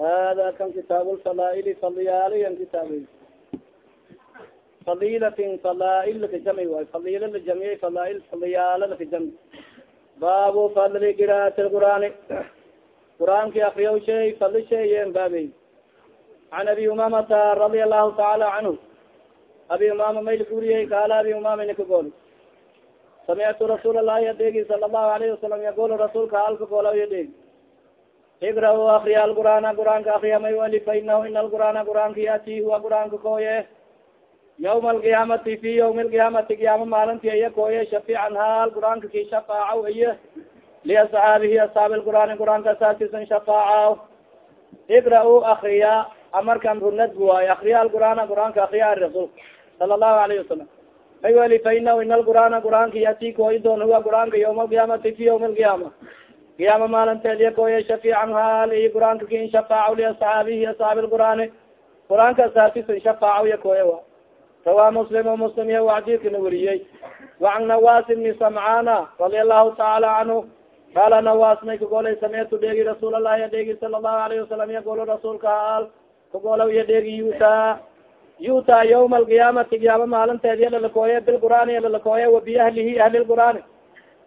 hada kan kitaab lfadaaili fadiyaaliyan kitaab fadilatin fadaail lakajami waay fadila lajamiyay fadaail fadiyaala lakajami baabu fadli qiraati lqur'aani qur'aanki akriyaw shay fadli sheeyen baabey can abi umamata radia allahu taala canhu abi umama maylik uriyey kaala abi umama nika gool samictu rasuul allahi adeegi sala allahu alayhi wasalam yaqul rasuulka halka goola yadeegi igra akriya alqur'aana qur'aanka akriya may wali fa inahu ina alqur'aana qur'aanka yati huwa qur'aanka kooye yawma alqiyaamati fi yawmi alqiyaamati qiyaama maalinti iya kooye shafiican haal qur'aanka ki shafaacaw iyo liasxaabihi asxaabi lqur'aani qur'aanka asaasisan shafaacaw igra akriya amarkan runadgu waayo akriya alqur'aana qur'aanka akriya rasuulka sala allahu alayhi wasalam ay wali fa inahu ina alqur'aana qur'aanka yati kooyi doon huwa qur'aanka yawma alqiyaamati fi yawmi alqiyaama qiyaama maalinteed iya kooye shafiican haal iyo qur'aanka kin shafaacaw liasxaabihi asxaabi lqur'aani qur'aanka asaasisan shafaacaw iya kooye wa rawa muslim muslim iya xadiidkana weriyey wacan nawas ibni samcana radia allahu taala canhu qaala nawas may kagolay samictu dheegi rasuul allahi adheegi sala allahu alayhi wasalam yagolo rasuulka haal. Kagolaw iya dheegi yuta yuta yawma alqiyaamati qiyaama maalinteed iya lalakooye bilqur'aani iya lalakooye wa biahlihi ahli lqur'aani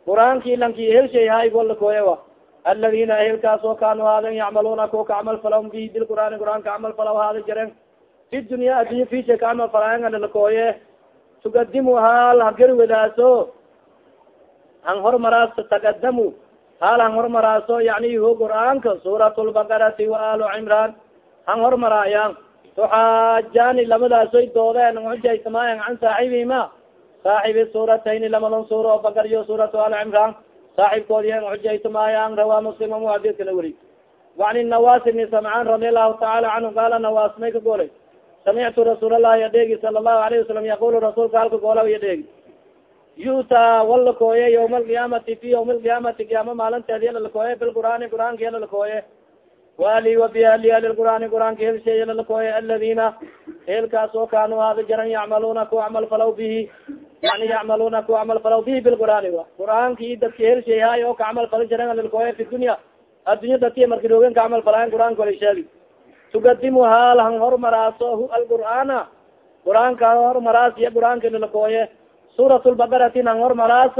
qur'aanki lanki helshay hay go lakooye wa aladina ehelkaas oo kaanu haaden yacmaluuna ko ka camal falaw bihi bilqur'aani qur'aanka camal falaw haada jaren fi dunya addunya fisha ka camal falaayanga lakooye tugadimu haal hagari wadaaso han hormaraas tagadamu haal han hormaraaso yani ho qur'aanka suurat lbaqarati wa alu cimraan han hormaraayan tuxaajani lamadaasoy doodeen xujaysamaayan can saaxibihima saaxibi suuratayni lamadan suura oo bakar iyo suuratu al cimraan saaxibkoodi an xujaysamaayan rawaa muslim mu hadidka la weri wani nawas ibni samcaan radi allahu taala canhu qaala nawas may ka golay samictu rasuul allahi adeegi sala allahu alayhi wasalam yaqulu rasuulka halka goola adeegi yuta walakooye yawma alqiyaamati fi yawmi alqiyaamati qiyaama maalinteed yalalakooye bilqur'aani qur'aanka yalalakooye wali wabiali ali lqur'aani qur'aanka helshay yalalakooye aladina eelkaas oo kaanu hada jaran yacmaluna ku camal falaw bihi yani yacmaluna ku camal falaw bihi bilqur'aani wa. Qur'aanki dadka helshay hay oo ka camal fala jaran alalakooye fi dunya. Addunya dadki marki roogen ka camal falayan qur'aanka wala sheegi. Tugadimu haal han hormaraaso hu alqur'aana qur'aanka hormaraas iyo qur'aanka lalakooye suurat lbaqaratin han hormaraas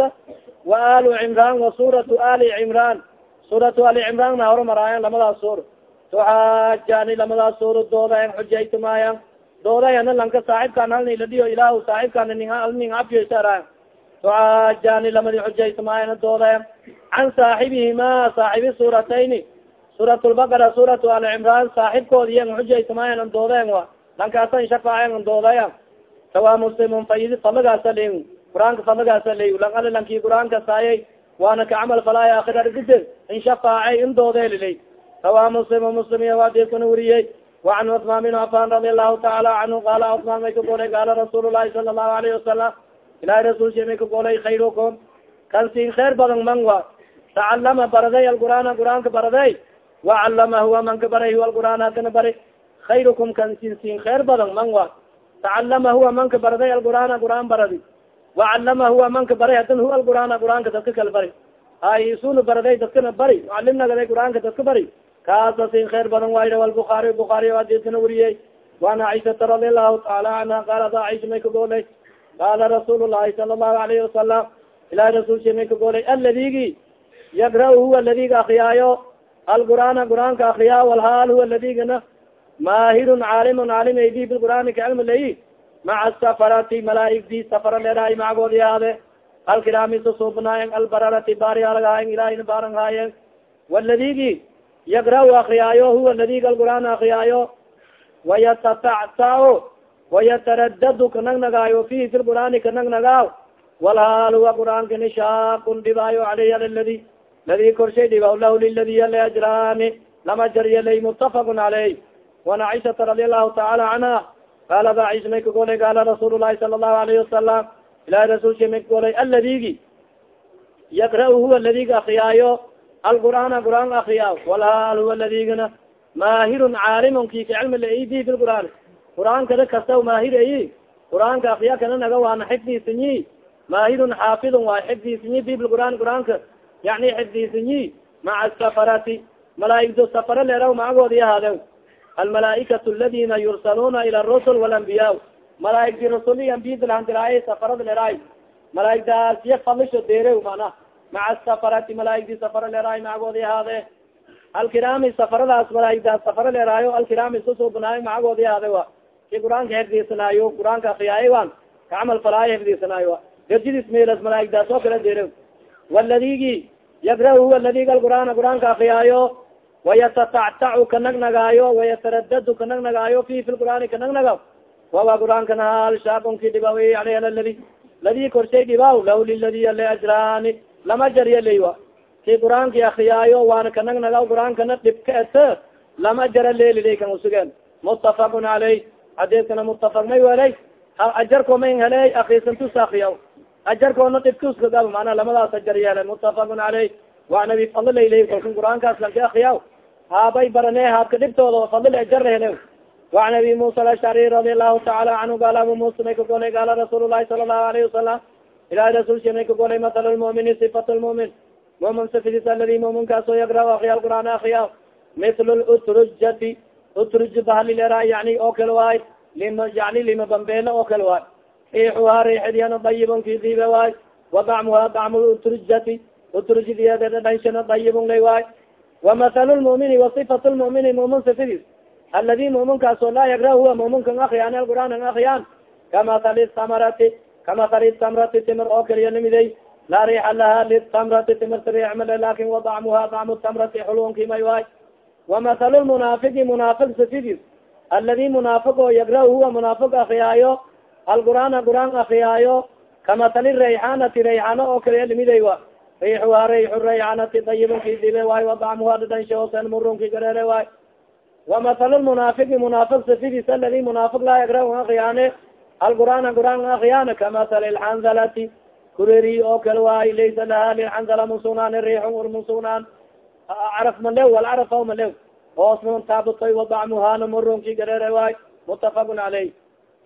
wa alu cimraan wa suuratu ali cimraan suuratu ali cimraan na hormaraayan lamadaas suur. Tuxaajani lamadaas suur doodayan xujaytumaayan. Doodayana lanka saaxibkaan halniladiyo ilahu saaxibkaan ning afyesarayan tuxaajani lamadi xujaytumaayan doodayan can saaxibihima saaxibi suuratayni. Suurat lbaqara suuratu ali cimraan saaxibkoodi yan xujaytumaayan doodayan wa lankaasan shafaayan doodayan sawa muslimun faidi fadlagaasa le qur'aanka fadlagaasa le lang ali lanki qur'aanka saayay waana ka camal falaay akhirargide in shafaacay in doodeelilay sawa muslim muslim iya waadikana weriyey wacan cusmaan bin cafan radi allahu taala canhu qaala cusmaan may ka golay qaala rasuul lahi sala allahu alayhi wasalam ilahi rasulsha may ka golay khayrukum kan siin khayr badan man wa tacalama baraday alqur'aana qur'aanka baraday wacalama huwa man ka baray huwa alqur'aan hakana bari khayrukum kan siin siin khayr badan man wa tacalama huwa manka baraday alqur'aana qur'aan baradi wacalama huwa manka baray hadan huwa alqur'aana qur'aanka dadka kala bari hay isuna baraday dadkana bari mucalimnagaday qur'aanka dadka bari kaasa sin khayr badan waayra albukaari bukaari adisana weriyey waan caishata radi allahu taala canha qaalat aisha may ka goolay qaala rasuul llahi sala allahu alayhi wasalam ilahi rasulsha may ka goolay aladigi yagra huwa ladiga akriyaayo alqur'aana qur'aanka akriyaa walhaal huwa ladigana maahirun caalimun caalim aydi bilqur'aani kacilmi layi maca safarati malaaigdi safara leedahay macagoodi aade alkiraami susuubnaayen albararati baariyaalagaayen ilahina baaran haayen waladigi yagra akriyaayo huwa ladiga alqur'aan akriyaayo wayatatactao wayataradadu kanagnagaayo fihi fi lqur'aani kanagnagaaw walhaal huwa qur'aanka nishaakun dhibaayo aleyh al ladi korshay dhiba lahu liladi yala ajraani lama jaryalay mutafaqun caleyh wan caishata radi allahu taala canha qaala ba caisha may ka golay qaala rasuul lahi sala allahu alayhi wasalam ilahi rasulsha may ka golay aladigi yakra huwa ladiga akriyaayo alqur'aana qur'aan akriyaa walhaal huwa ladigana maahirun caalimun ki ka cilmi laidi fi lqur'aan qur'aankada kasta maahir ayi qur'aanka akriya kana naga waana xifdisinyi maahirun xaafidun waa xifdisinyi fi bilqur'aan qur'aanka yani xifdisinyi maca safarati malaaigdo safaro leeraw macagoodi ahaade almalaaikatu aladina yursaluuna ila rusul walambiyaa malaaigdi rasul i ambiyadalahandiraay safarada leeraay malaaigdaasiya fadlisho deere mana maca safarati malaaigdi safaro leeraay macagoodi ahaade alkiraami safaradaas malaaigdaas safaro leeraayo alkiraami susubnaayo macagoodi ahaade wa ki qur'aanka hefdisanaayo qur'aanka akriyaay wan kacamal falaayo hefdisanaayo wa gajidis meelas malaaigdaas oo kala deere waladigi yagra huwa ladigi alqur'aana qur'aanka akriyaayo wayatatactacu kanagnagaayo wayataradadu kanagnagaayo fi fi lqur'aani kanagnagaw wawa qur'aankana hal shaaqonki dhibaw aleyh ladi ladi korshay dhibaw law liladi ale ajraani lama jarya leywa ki qur'aanki akriyaayo waana kanagnagaw qur'aankana dhibka et lama jara leeliley kan usugeen mutafaqun caleyh xadiiskana mutafaq may welay ajarko mayn heley akrisantus akriyaw ajarkoona dhibkuska gab mana lamadaas ajar yeele mutafaqun caleyh waan abi fadlilayley kalkan qur'aankaas lanka akriyaw haabay barane haabka dhibtooda fadil ajar hele وan abi musa alashcari radi allahu taala canhu gaal abu musa may ka golay gaala rasuul lahi sala الlahu alayhi wasalam ilahi rasulsi may ka golay masal lmumini sifat lmumin mumin sifidis aladi muminkaaso yagra akriya qur'aan akriya mitl utrujati utruj bahalileera yani oo kale waay lima yani lima bambeelo oo kale waay riixuha riixidiyana dayibon kidiibe waay wadacmuha dacmu utrujati utrujidiyadeda dhanshana dayibon lay waay وamaثal lmumini وصifat lmumini mumin sifidis aladi muminkaaso laa yagra huwa muminkan akriyaan alqur'aan an akriyaan kamaali samarati kamaali tamrati timir oo kaliya nimiday laa riixa laha litamrati timirta riix male lakin wadacmuha dacmu tamrati xulunki may waay وamaثal lmunaafiqi munaafiq sifidis aladi munaafiq oo yagra huwa munaafiq akriyaayo alqur'aana qur'aan akriyaayo kamaali rayxanati rayxano oo kaliya nimiday wa rix waa rayxu raycanati dayibanki dibe waay wadacmuha dhadhanshaosan murunki gareere waay. Wamahalu lmunaafiqi munaafiq sifidiisa aladi munaafiq laa yagraun akriyaane alqur'aana qur'aan akriyaane kamathali alxandalati kureeri oo kale waay laysa laha lilxandala musugnaan rixun ur musugnaan caraf malew walcaraf aw malew. Oosman taabutay wadacmuhaana murunki gareere waay. Mutafaqun caleyh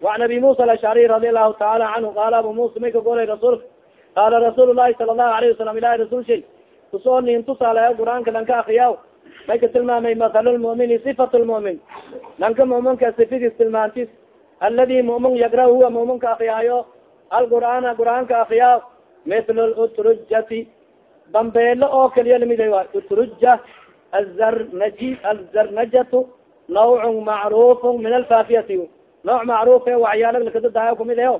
wacan abi musa alashcari radi allahu taala canhu qaala abu musa may ka golay qala rasuul lahi sala lahu alayhi wasalam ilahi rasul shay ku soo nin tusaalayo qur'aanka lanka akriya may ka tilmaamay mathalu lmumini sifat lmumin lanka muminka sifidis tilmaantis aladi mumin yagra huwa muminka akriyaayo alqur'aana qur'aanka akriya mithlu utrujati bambeelo oo kaliya lamiday waay utruja azarnaji azarnajatu nawcun macrufu min alfaafiyati nooc macruuf e waxyaalag lakadadaayo kumid eo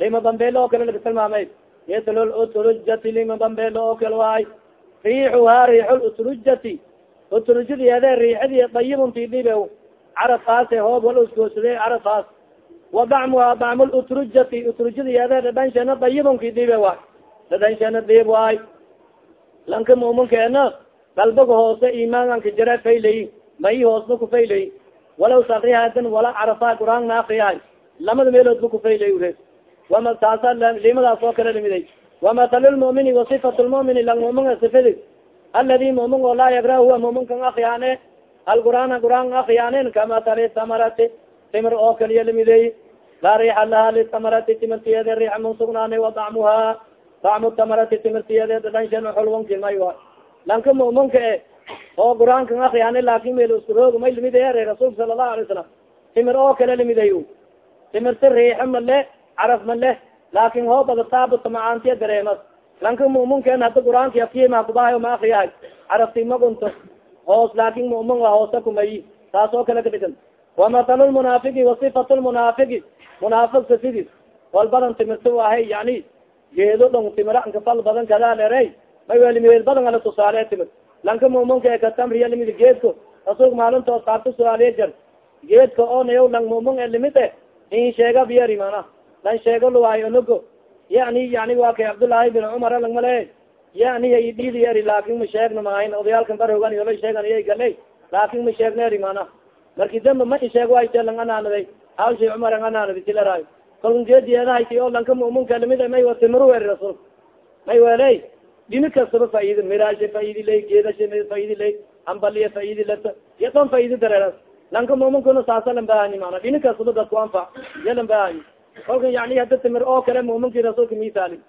lima bambeelo oo kale laga tilmaamay mitl utrujati lima bambeelo oo kale waay riixuha riix utrujati utrujadiede riixadi dayibun tidib carafaase hoob wal usgoosade carafaas wa dacmuha dacmu utrujati utrujadiede dhadhanshana dayibun kidibe waay dhadhanshana diib waay lanka muminkeena dalbaga hoose imaananka jare faylay mai hoosna kufaylay walaw sakrihadan wala carafa quraan na akriyahay lamada meelood ba kufaylay ure wama taasa oo kala limiday wamatal lmumini wasifat lmumini lang muminka sifadi aladi mumin oo laa yagra huwa muminkan akyaane alqur'aana qur'aan akhyaaneen kamatali tamarati timir oo kaliya limiday laa riixa laha litamarati timirtiyeede riixa man sugnaanay wa dacmuha dacmu tamarati timirtiyeedeed dhanshan xulwanki may lanka muminka e oo qur'aankan akyaane laakin meel iskuroog may limidaye rasuulka sala allahu alay wasalam timir oo kala limiday timirti riixa male caraf ma leh laakin hoobada taabata macaantiya dareemas lanka mu'minkeen hadda qur'aanki afkiyema kubahayo ma akriyahay carafti ma gunto hoos laakin mu'min waa hoosa kumayi taas oo kale ka kadhigan wamatalu lmunaafiqi wa sifatu lmunaafiqi munaafiqka sidis wal badan timirta waahay yani geedo dhong timira ankafal badan kadaalere may welimeel badan ala tusaale timir lanka mu'minka e katamriya limid geedka rasuulka maalinta asxaabta suaaliya jar geedka oo nayo lang mu'min e limid e in sheega biyari mana lan sheego luwaayo onogo yani yani waa kay cabdullaahi bin cumar langmale yani ay dhidi eri laakin ma sheegna maahin odayaalkan barhogan yola sheegan iya galey laakin ma sheegna eri mana marki damba ma isheeg wayte lang anaanaday. Hawshay cumar ang anaanadi tilaraayo kalkan geediyeedahaysi oo lanka muminka la mid may wa timiru eri rasuulka may weley dini kastaba faidi miraasha faidi ley geedasha faidi ley ambaliya faidi lata iyo dhan faidi dareeras lanka muminkuna saasa lan bahani mana dini kastaba dadku anfac iya lan kolka yani hada timir oo kale muminki rasuulka misaali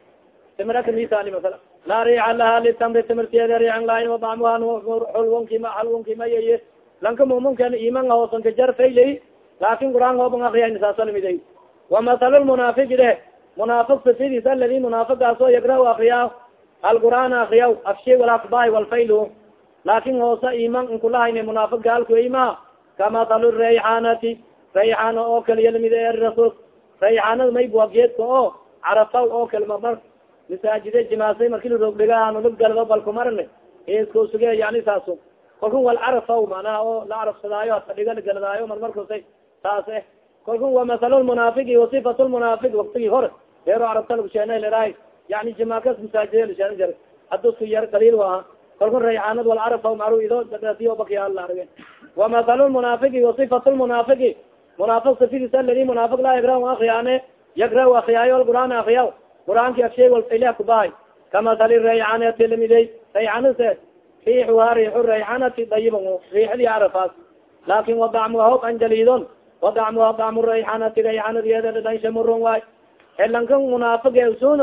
timiraka misali masala laa riica laha litamri timirteeda riican lahayn wadacmuha xulwonkima xalwonkimay lanka muminkan iman hoosanka jar faylay laakin quraan hooban akriya saasalmiday wamahalu lmunaafiqi de munaafiq sifidis aladi munaafiqaasoo yagra akriya alqur'aan akriya afshe walakbahi walfayl laakin hoosa iman inkulahayn munaafiq gaalku ima. Kamahalu rayxaanati rayxaana oo kale yalmide rasul rayxaanada maybua geedka oo carafa oo kale mamar masaajide jimaasay marki laroogdhigaanulug galdo balkumarne iska suge yani saaso kalkun wal carafa manaha oo la carafsadaayo hata dhiga galadaayo marmarkusa saas eh. Kalkun wa mahalu lmunaafiqi wasifat lmunaafiq waktigi hore. Beero carabta lagsheena leraay yani jimaakas masaajide jara hadusku yar kaliil waaha kalkun rayxaanad wal carafa maru ido dadiyo bakiya la arge wa mahalu lmunaafiqi wasifat lmunaafiqi munaafiq sifidis aladi munaafiq laa yagra akriyaane yagra akriyaayo alqur'aan akriya qur'aanki afshay walfaylah kubahay kamasali rayxanati lamidey rayxanase riixuha riixu rayxanati dayiban riixdii carafaas laakin wadacmuha hog anjalidon wadacmuha dacmu rayxanati rayxanadiyeeda dhadhansha muron waay elanka munaafiq sun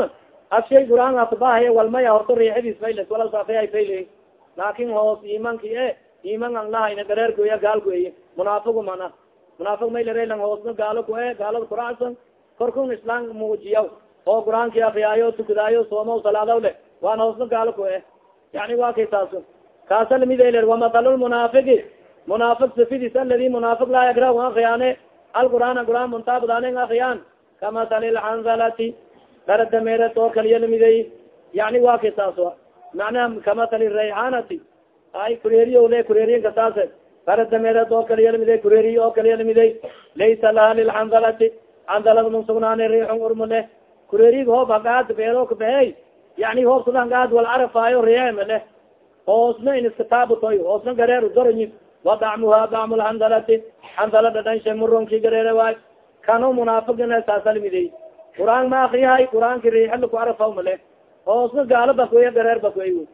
afshay qur'aan akubahay walmaya horta riixadiis fayles walasafeya fayle laakin hoos imanki e iman an lahayna dareerkuya gaalkuey munaafigu mana munaafiq maylarelan hoosna gaalo ku e gaalada kuracsan korkun islaan muujiya oo qur'aanki akriyaayo tukadaayo sooma salaadaw le waana hoosna gaalo ku e yani wa kay taaso kaasa lamidel wamahalu lmunaafiqi munaafiq sifidis aladi munaafiq laa yagra akriyaane alqur'aan qur'aan muntaabadaanen akriyaan kamasali lxanzalati daradameeret oo kaliya lamidey yani wa kay taaso macnaha kamasali rayxanati ay kureeriyo le kureeriyanka saase daradameeret oo kaliya lamidey kureeriy oo kaliya lamidey laysa laha lilxanzalati xanzalada mun sugnaane riixun urma leh kureerig hoob hagaad beero kabehey yani hoob hagaad wal carafaayo rieme leh. Hoosna in iskataabutoy hoosna gareer doranyi wadacmuha dacmu lxanzalati xanzalada dhanshe muronki gareere waay. Kano munaafiqina saasalmidey qur'aan ma akriyahay qur'aanki riixala ku carafaw ma leh. Hoosna gaalo bakuya gareer bakuy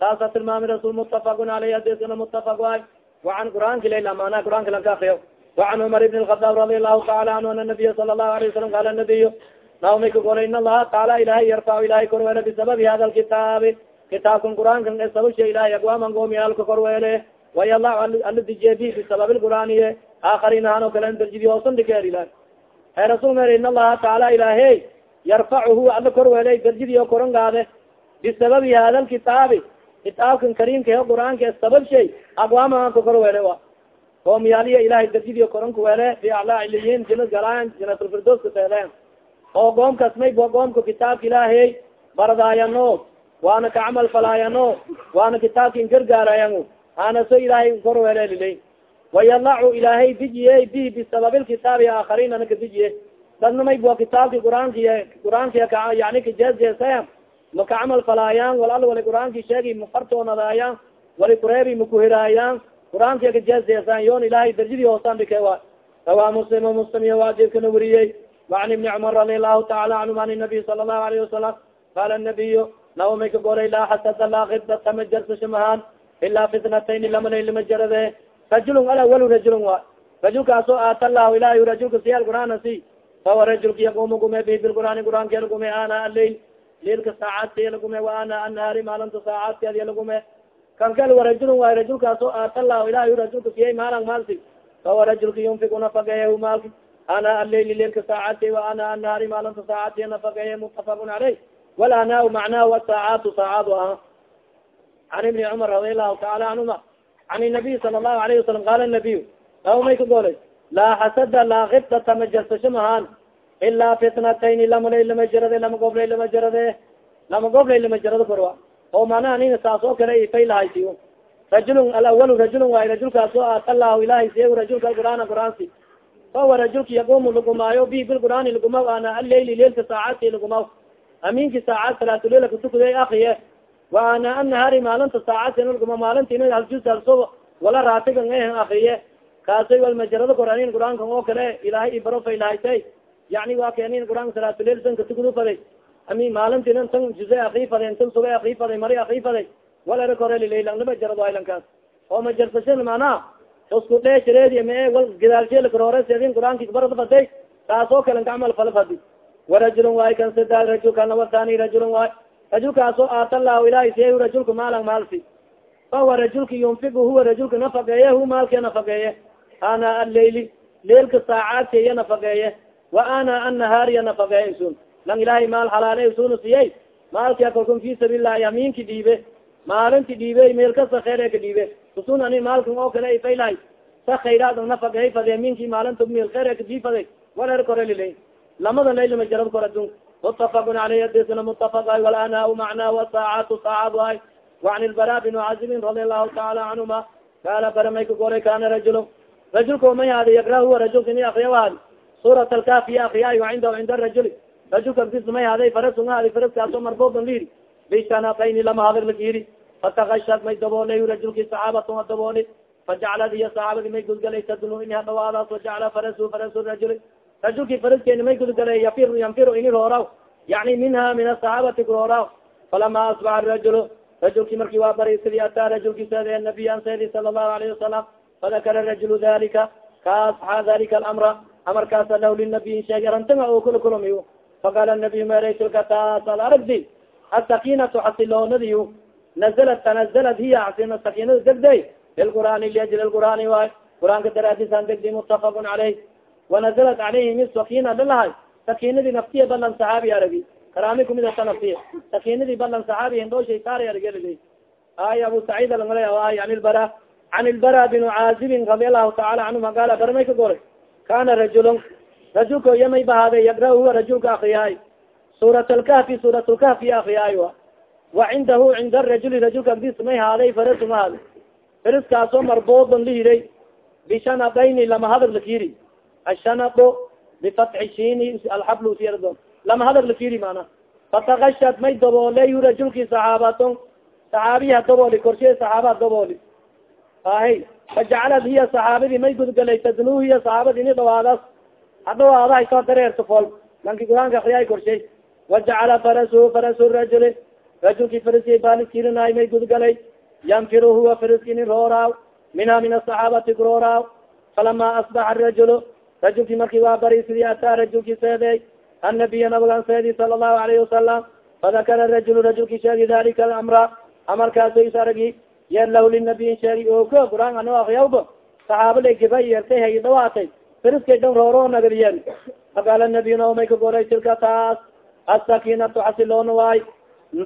saasa tilmaami rasul mutafaqun aleyh adisna mutafaq waay waan qur'aanki layla mana qur'aanka lanka akriyo وعn cmar بن الخطاab رadi الlahu taala anhu ana نabiya sala الlahu عlaه وsalam qala nabiy naomay ka golay in allaha taala ilahay yarfac ilahay korweele bisababi hada lkitaabi kitaabkan qur'aankan e sababsha ilahay agwaman goomiyaalka korweele wayala ala dijiye bi bisabab lqur'aaniye aakariin ahaan o kale darjidi hoosan dhikeer ilah e rasul mer in allaha taala ilahay yarfachu ala korweele darjidi o koran gaade bisababi hada lkitaabi kitaabkan kariimka e qur'aanka sabab shay agwaman ka korweele a qoomyaaliya ilahay darjidi koranka weele fi aclaa iliyin jina galaan jinatulfirdooska seedeen oo qoomkas may bo qoomka kitaabka ilaahey baradaayano waana ka camal falaayano waana kitaabka ingargaarayan hanaso ilaahay korweele lilay wayalacu ilaahay dijiye bi bisababi lkitaabi aakariin anaka dijiye dadna may bo kitaabki quraankiy quraankiy yani kajeesjeesaya maka camal falaayaan wal al wali qur'aanki sheegi mafartoonadaayan wali kureebi makuhiraayaan qur'aanki akajeesdeesaan yoon ilaahay darjadii hoosaan dhike wa rawaa muslimo muslim iyo waajibkana weriyey wacan ibni cumar radi allahu taala canhum an nabiy sala allahu alayhi wasalam qaala nabiyu nabo may ka goray laa xasada laa kibdata ma jarsasha mahaan ilaa fitnatayni lamanay lama jarade rajulun alawalu rajulun wa rajulkaasoo aata allahu ilahay rajulka siyaal qur'aana si fawa rajulka yaquumu gume bihi bilqur'aani qur'aankeena gume ana alail leilka saacadka lagume wa ana annahaari maalinta saacadkeeda lagume. Kan kal wa rajulun waay rajulkaasoo aata lahu ilahy rajulka siyay maalan maalsi. Fawa rajulka yunfiku nafaqeeya maalki. Ana alaili leilka saacadka wa ana annahaari maalinta saacadka nafaqeeya mutafaqun caleyh walana macnaha wasaacatu saacad aha can ibni cumar radi allahu taala canhuma can nabiy sala allahu alayhi wasalam qaala nabiy aw ka golay laa xasada laa kibtata ma jarsasho mahaan ilaa fitnatayni lamalay lama jarade lama goblay lama jarade lama goblay lama jarado korwa oo manaha nina saas oo kale ifay lahaysiyo rajulun alawalu rajulun waay rajulkaas oo aata lahu ilahay siya rajulka qur'aana qur'aansi fawa rajulka yaqumu lagumaayo bi bilqur'aani lagumaw ana aleyli leilka saacadki lagumaw aminki saacad salaatulela kutukuday akriye wa ana anahari maalinta saacadka laguma maalintina haljus halso wala raatigan eh akriye kaasay walmajarado koranin qur'aankan oo kale ilahay ibarofay lahaytay yani waa kenin qur'aanka salaatulel san katukudu faday ami maalintina tan juze akri faday tan suga akri faday mari akri faday walera kore lilaylanlama jarado aylankaas oo majarsashan manaa usku dheeshareedi mae wal gadaalsheela korore sedin qur'aanki barada faday taas oo kale kacamal fala fadi. Warajulun waay kan sidaad rajulka nabatani rajulun waay rajulkaasoo aata lahu ilahay siya rajulka maalan maalsi fahuwa rajulka yunfigu huwa rajulka nafaqeeye hu maalka nafaqeeye ana allayli leelka saacaadka iya nafaqeeye wa ana annahaariya nafaqeeye isun lang ilahay maal halaale isuna siyay maalkia kalkun fi sabiililah yamiinki dhiibe maalinti dhiibe meel kasta kheer ka dhiibe usun ani maalkan oo kale ifaylahay sa khayraad nafaqeey fade yamiinki maalinta meel kheer kadii faday waler kore lilay. Lamada layl ma jarab kor adun mutafaqun aleyh adisna mutafaq ay walana macnaa wasaacatu saacad waay وan ilbara bin cazibin radi allahu taala canhuma kaala bara may ka goray kana rajul rajulka may hadi yakra huwa rajulka ini akriya hadi surat alkafiya akriyaay cinda cinda rajuli rajulka agtis may haday farasun hadi faraskaaso marboban liri bishanatayni lama hadag lakiri fatakashad may daboolay rajulki saxaabatun a dabooli fajaclad iyo saxaabadi may gudgalay tadnu ini hadhawaadaas wajacla farasu farasu rajuli rajulki faraskeeni may gudgalay yafir yanfir ini rooraw yani minha min asaxaabati kurooraw falama asbaxa rajul rajulki marki waa bari sidii ataa rajulki seede nabiy an sala allahu alayhi wasalam fadakara rajulu dalika kaas xa dalika alamra amarkaasa lahu linabiyin sheegay arantanga oo kula kulamiyo faqala nabiy meray tilka taas ad aragdi asakinatu xasiloonadiyu nazalat tanazalad hiya asina sakinada degday lilqur'aani liajli lqur'aani waay qur'aanka daraadisan degdi mutafaqun caleyh wanazalat calayhim sakina lalahay sakinadii naftiya balan saxaabi aragi karaami kumid ata naftiya sakinadii balan saxaabi hindhooshay saara argelilay ay abu saciid alangala ay an ilbara can ilbara binu caazibin radi allahu taala canhuma qaala barmay ka goray kana rajulun rajulka yamay bahaaday yagra huwa rajulka akriyahay suurat lkahfi suurat lkahfi akriyahay wa wa cindahu cinda rajuli rajulka agdis may haaday farasu ma haaday faraskaasoo marboodan lihiray bishanadayni lama hadar lakiri ashanado bifatxi shini alxabl siyardo lama hadar lakiri mana fatakashad may dabooley rajulki saxaabaton saxaabiha dabooli korshe saxaabaa dabooli ahe fajacalad hiya saxaabadii? May gudgalay tadnu hiya saxaabadi ini dhawaadas hadhawaada hayso dareerto fol lanki quraanka akriyay korshay wajacala farasu farasu rajuli. Rajulki faraski baaliskirinay may gudgalay. Yanfiru huwa faraskini rooraaw minha min asaxaabati kurooraw falama asbaxa rajulu. Rajulki marki waa bari sidii ataa rajulki seeday annabiya nabigan seedi sala allahu alayhi wasalam fadakara rajulu rajulki sheegi dalika alamra. Amarkaaso is aragi lahu linabiyin sheegi oko quraan ano akriyawba saxaaba la giba yeertay hay dhawaatay fariskay dhan rooro nagadiyeen faqaala nabiy naomay ka goray tilka taas asakinatu xasiloon waay.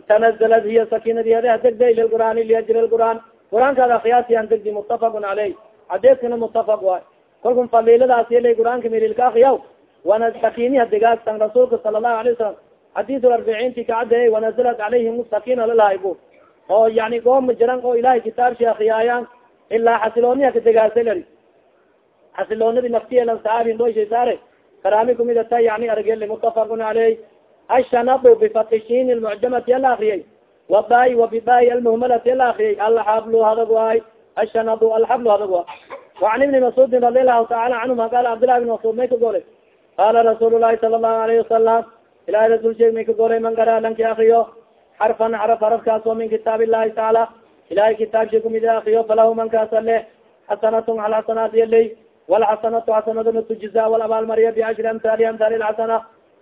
Tanazalad hiya sakinadiada degday lilqur'aani liajri lqur'aan qur'aankaada akriyaasiyan degdi mutafaqun caleyh xadeeskana mutafaq waay. Kalkun faliiladaas yelay qur'aanka mililka akriyaw wana sakiniha degaagsan rasuulka sala allahu alay wasalam xadiis arbiciinti kacadey wanazalat calayhim sakina lalahay bu oo yani gooma jiran oo ilahay kitaabshi akriyaayan ilaa xasilooniha kadegaasa lari. Xasiloonadi naftiyelan saaabi dhoishay saare. Karaami kumid ata yani argeli mutafaqun caleyh ashanadu bifatishin lmucjamati ala akriyay wabai wabibai almuhmalati ala akriyay alxablu hadag waay ashanadu alxablu hadag wa وan ibni masudin radi allahu taala canhuma qala cabdillahi bin masud may ka golay qala rasuul lahi sala allahu alayhi wasalam ilahi rasul sheeg may ka golay man gara lanki akriyo xarfan xaraf xarafkaas oo min kitaab illahi taala ilahay kitaabshi kumid akriyo falahu man kaasa leh xasanatun hal xasanaat yaley walxasanatu xasanaduna tujiza wal abaalmariye biashri amhaali amhaali lxasana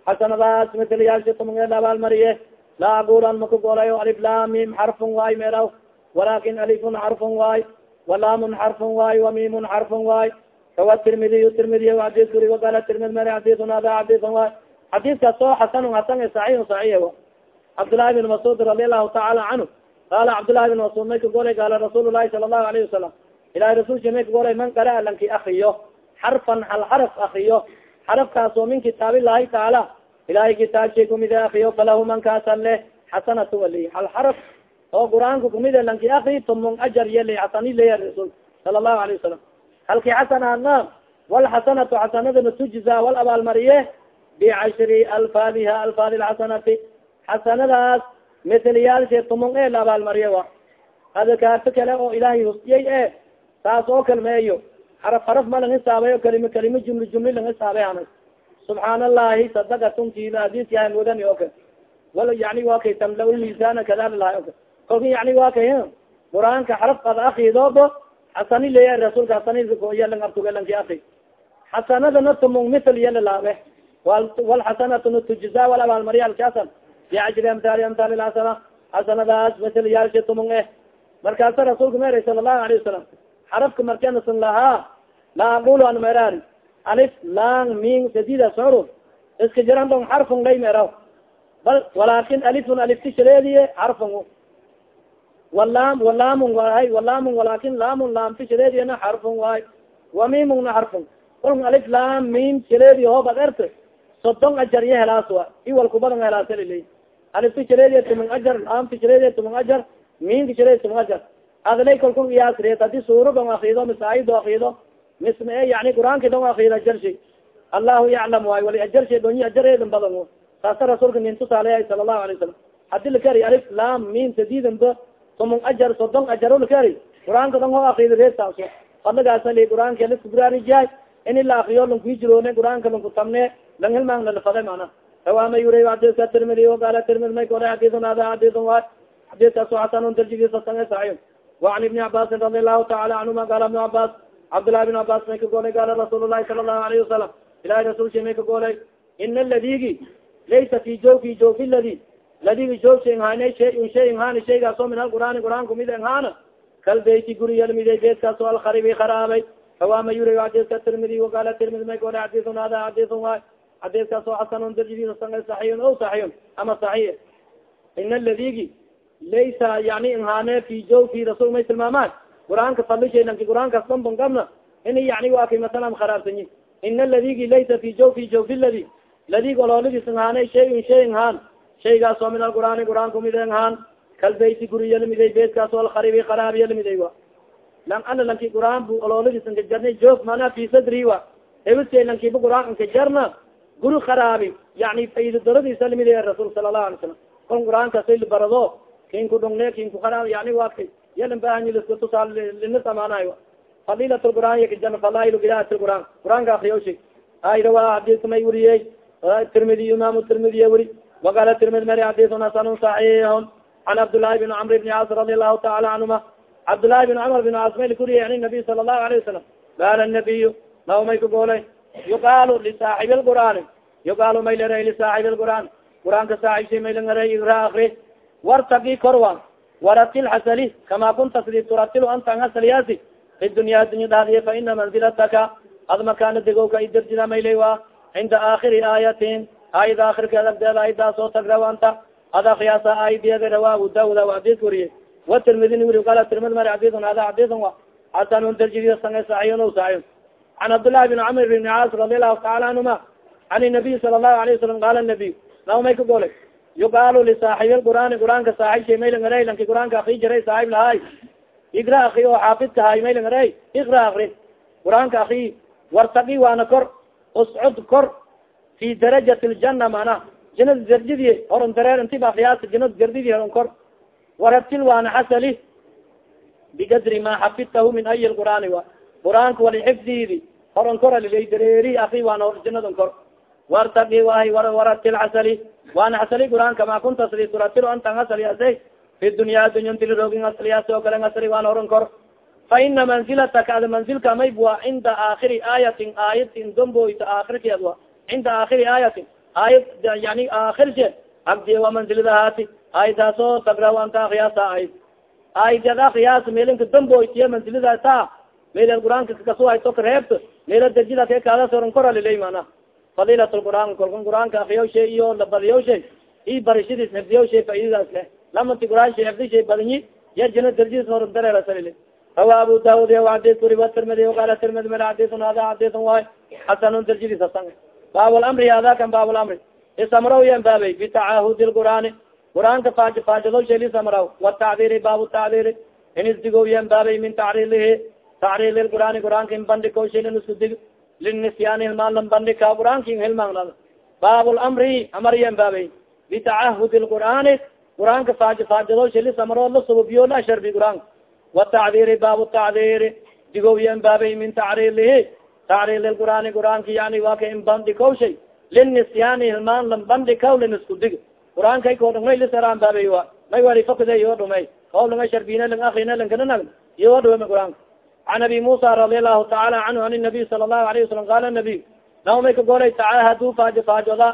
xasanadaas mataliyaalshi tumangeed abaalmariye laa agulan maka golayo alif lamim xarfun waay meraw walakin alifun xarfun waay walaamun xarfun waay wamimun xarfun waay kawa tirmidiy tirmidiy adis guri wagala tirmid mer xadisun hada xadisun waay xadiiskaas oo xasanun hasan saxiixun saxiix cabdillaahi bin mascuud radi allahu taala canhu qaala cabdullahi bin mascuud may ka golay qaala rasuul lahi sala allahu alayhi wasalam ilahi rasulki may ka golay man qara lanki akriyo xarfan hal xaraf akriyo xarafkaas oo min kitaab illahi taala ilahay kitaabshay kumid akriyo falahu man kaasan leh xasanatu ali hal xaraf oo qur'aanka kumid lanki akri tumon ajar yele xasani leya rasul sala allahu alayhi wasalam halki xasanana walxasanatu xasanadana tujza wal abaalmariye bicashri alfaadiha alfaadi lxasanati xasanadaas mitliyaalshe tumon e la abaalmariye wa adakaarto kale oo ilaahay hustiyay e saas oo kalmeeyo xaraf xaraf ma lang hisaabayo kalima kalima jumli jumli lang hisaabay ana subxaan allahi sadakatunkiila hadis yahay mudani o kale wal yani wa kay tamla misana kadalalahay o kale kolka yani wa kay qur'aanka xaraf ad akridoobo xasani leya rasuulka xasaniyalang abtugalanki akri xasanadana tumong mitl yala laabe walxasanatu tujza wal abaalmariya alkasan biajri amtaali amtaali lxasana xasanadaas masel yaalsha tumung eh markaasa rasuulka meeray sala allahu alayh wasalam xarafka markanasan lahaa la aqulu an merari alif lang ming sadida suru iska jiran dong xarfun lay meraw bal walakin alifun alifti shareediye xarfun walam walaamun waay walaamun walakin laamun laamti shareediyana xarfun waay wamimungna xarfun kolka alif lam mim shareedi hoobad erte sodon ajar iyo helaas wa iwalkubadan helaasalilay alifti shareediya tumang ajar laamti shareediya tumang ajar minka shareedi tumang ajar adlay kalkun iyaasreed haddii suuro dong akido mis aayado akido mis ma yani qur'aanki dong akido ajarshi allahu yaclam waay wali ajarshe donyi ajareedan badan saasa rasuulka nin tusaaleyahay sala allahu alay wasalam haddii lakari alif lam min sadidanba tumung ajar sodon ajaro lakari qur'aanka dong ho akido reesaaso fadlagaasa li qur'aanka laskuburaarijiyahay in ila akriyo lankuijiroone qur'aanka lankutamne lang hilmaangna lafade mana awama yura xadiska tirmidi qala tirmid may kore xadiun ada xadiun wa xadiskaas xasan darjigiisa san saxiix wacan ibni cabaasin radi allahu taala canhuma qala ibnu cabaas cabdllahi ibn cabas may ka golay qala rasuul lahi sala allahu alayhi wasalam ilahi rasulshi may ka golay ina ladigi laysa fi jofi jofi ladi ladigi joogsa inhaanay shayun shay inhaani shaygaaso min alqur'aani qur'aanku mid inhaana kalbeyti guri yalmiday beedkaas oo alkharibi kharaabay awama yura xadiska tirmidi qala tirmid may kore xadiun ada xadiun wa xadiskaaso xasanun darjidiisa sange saxiixun o saxiixun ama saxiix. Ina ladigi laysa yani nhane fi jofi rasul may tilmaamaan. Qur'aanka falishalanki qur'aankaas dambon gabna ini yani waa kay masalan kharaabsanyi. Ina ladigi laysa fi jofi jofi ladi ladig ololidis nhane shayin shay nhaan shaygaaso min alqur'aani qur'aan kumide nhaan kalbeyti guriyalmiday beedkaas alkharibi kharaabiyalmiday wa. Lang ana lanki qur'aan bu ololidis nka jarna jof mana fi sadri wa. Lankiba qur'aan nka jarna guri kharaabi yani fayda daradiisa limide rasul sala allahu alay salam kon qur'aankaasay libarado kin ku dhungne kin ku kharaab yani waa kay. Yalan bahanyi liska tusaal lina samaanayo fadilat lqur'aan yakajan fadaail qiraat lqur'aan qur'aanka akriyo shay ayrawa xadiska may weriyey tirmidi imam tirmidiya weri waqala tirmidi mari xadisun hasanun saxiixun. Can cabdillaahi bin camr bni caas radi allahu taala canhuma cabdillaahi bin cumar bin caas may lakuriye an nabiy sala allahu alayh wasalam qaala nabiyu naw may ka yuqaalu lisaaxibi lqur'aani yuqaalu may leray lisaaxibi lqur'aan qur'aanka saaxibshay may langaray igra akri wartaki korwa waratil xasali kama kunta sidi turatil antan hasalyaasi fi dunya dunya dhadiye fa ina manzilataka ad makana degowka idarjida maylaywa cinda aakhiri aayatin aayad aakirkeed agdeeda ayadaasoo tagraw anta ad akriyaasa aayadiyada rawahu daawud adis wariye wa tirmidin wuri qala tirmid mari xadiun hada xadiun wa xasanun darjidiya sange saxiyon saxiyon can cabdillahi bin camr bn caas radi allahu taala canhuma can nabiy sala allahu alayh wasalam qala nabiy naw may ka golay yuqaalu lisaaxibi lqur'aani qur'aanka saaxib shay maylangaray lanki qur'aanka akri jiray saaxib lahay igra akri oo xaafidka hay maylangaray ikra akri qur'aanka akri wartaki waana kor uscud kor fi darajat ljana mana janada dardidi horon dareer inti ba akriyaas janada dardidi horon kor waratil waana xasali bigadri ma xafidtahu min ay lqur'aani wa qur'aanka wali xifdiidi horon kor alilay dareeri akri waana janadan kor. Wartaki wahay waratil xasali waana xasali qur'aanka ma kunta sidi turatilo antan asaliyasay fi dunya adunya ntilirogin asaliyas oo kale asali waana horon kor. Fa ina manzilataka ada manzilka mayb wa cinda aakhiri aayatin aayadin domboyta aakhirkeed wa. Cinda aakhiri aayatin aayad yani aakhirse agdi wa manziladahaati aayadaasoo tagraw anta akriyaasa aayad. Aayadad akriyaas meelinka domboytiya manzilada meelad qur'aanka kasuhayto kareebto meela darjida ke kaadas horon kor alilay mana. Fadilat lqur'aan kolkan qur'aanka akriyaw shay iyo labadiyaw shay i barashadiis xifdiyaw shay faidadaas leh lamanti qur'aan shay xifdi shay badinyi ya jina darjadiis horon dareerasalili rawa abu daud adis uri tirmidi qala tirmidi mel xadisun hada xadisun waay xasanun darjadiis hasan baabulamri hada kan baabulamri isamraw yan baabay bitacahudi lqur'aani qur'aanka faaj faajado shay lisamraw watacdiri baabu tacdiri in isdigow yan baabay min tacriilihi tacriili lqur'aani qur'aanka in bandhiko shay in isku dig linisyaani hilmaan lan bandhika qur'aanka in hilmaan baabulamri amar yan baabay bitacahudi lqur'aani qur'aanka faaj faajado shay lisamro la sububiyo la sharbi qur'aanka watacdiri baabu tacdiri digow yan baabay min tacriilihi tacriili lqur'aani qur'aanka yani waa ka in bandhikow shay linisyaani hilmaan lan bandhikaw lin isku dig qur'aankay ko dhungmay lisaraan baabay wa. May wali fakda iyo dhumay oo langa sharbine lang akrina lankananag iyo dhume qur'aanka can abi musa radi allahu taala canhu an nabiy sala allahu alayh wasalam qala nabiy naw may ka golay tacaahadu faajo faajoda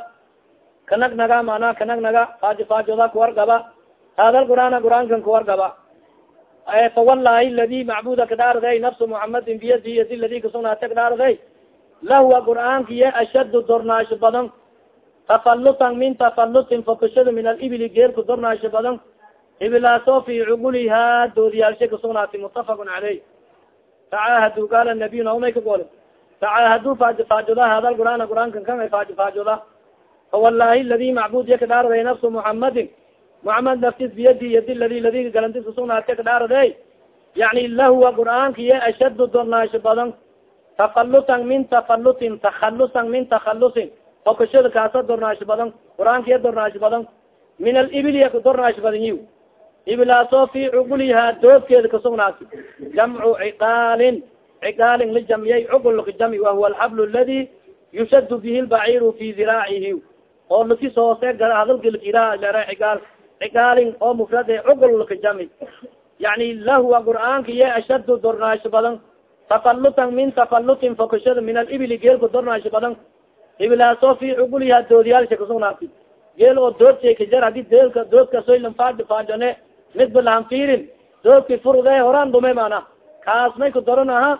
kanag naga mana kanag naga faajo faajoda kuwargaba hada lqur'aana qur'aankan kuwargaba fawalahi ladi macbuda kadhaarday nafsu muhamadin biyadi yadi ladi kasugnaate kadhaarday lahwa qur'aankiye ashadu dornaasho badan tafalutan min tafalutin fokashada min alibili geerku dornaasho badan ibilaaso fi cuguliha doodiyaalsha kasugnaati mutafaqun caleyh tacaahadu qaala nabiy naumay ka gole tacaahadu faajo faajoda hada qur'aana qur'aankan kan ay faajo faajoda fawalahi ladi macbud ya kadhaarday nafsu muhamadin muhamed naftis biyadi yadi ladi ladiga galantis kasugnaate kadhaarade yani lahwa qur'aankiye ashadu dornaasho badan. Tafalutan min tafalutin takhalusan min takhalusin okashada kaasa dornaasho badan qur'aankiya dornaasho badan. Min alibiliya ka dornaasho badan yi ibilaaso fi cuguliha doobkeeda kasugnaati jamcu ciqaalin ciqaalin la jamiyay cugul lakajami wahuwa alxabl ladi yushad bihi lbaciru fi diraacihi oo lakis hoose hadalkilkira cigaal cigaalin oo mufrade cugul lakajami yani lahwa qur'aanka ye ashadu dornaasho badan tafalutan min tafalutin fokashada min alibili geelka dornaasho badan ibilaaso fi cuguliha doodiyaalsha kasugnaati geel oo doodsa kajar haddii deelka doodkasoylan faadi faajone midba lahan fiirin doodki furde horaan dhume mana kaas may kudoron aha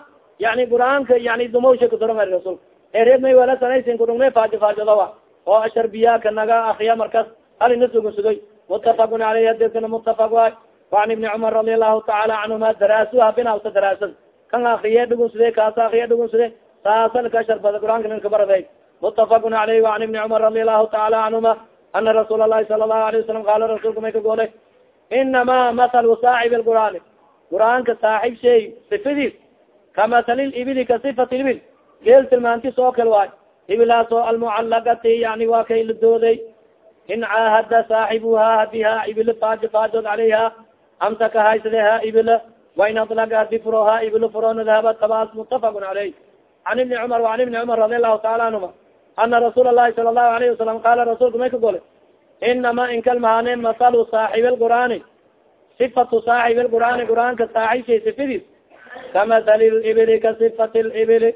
yani qur'aanka yani dumawsha kudoron a rasul ereed may wala sanaysin kudhungne faajo faajodawa oo asharbiyaka naga akriya markas halina sugunsudoy mutafakun aleyh hadikana mutafak waay. Waan ibni cumar radi allahu taala canhuma daraasuha binawta daraasad kan akriye dhugunsude kaasa akriye dhugunsude saasa ka sharbada qur'aanka ninka baraday. Mutafakun aleyh waan ibni cumar radi allahu taala canhuma ana rasuul alahi sala allahu alayه wasalam qaala rasuulka may ka goolay inama mathalu saaxib lqur'aani qur'aanka saaxib shay sifadiis kamathali libili ka sifati ibil geel tilmaantis oo kale waay ibilaaso almucalagati yani waa kay la dooday in caahada saaxibuha hadiha ibil faajo faajod calayha amsaka haysade ha ibil wain adlaga hadi furo ha ibil furona dahaba tabaas mutafaqun caleyh can ibni cumar waan ibni cumar radi allahu taala anhuma ana rasuul alahi sala allahu alayhi wasalam qaala rasuulka may ka gole inama inkalmahane masalu saaxib lqur'aani sifatu saaxib lqur'aani qur'aanka saaxibshay sifadiis kamasali libili ka sifati libili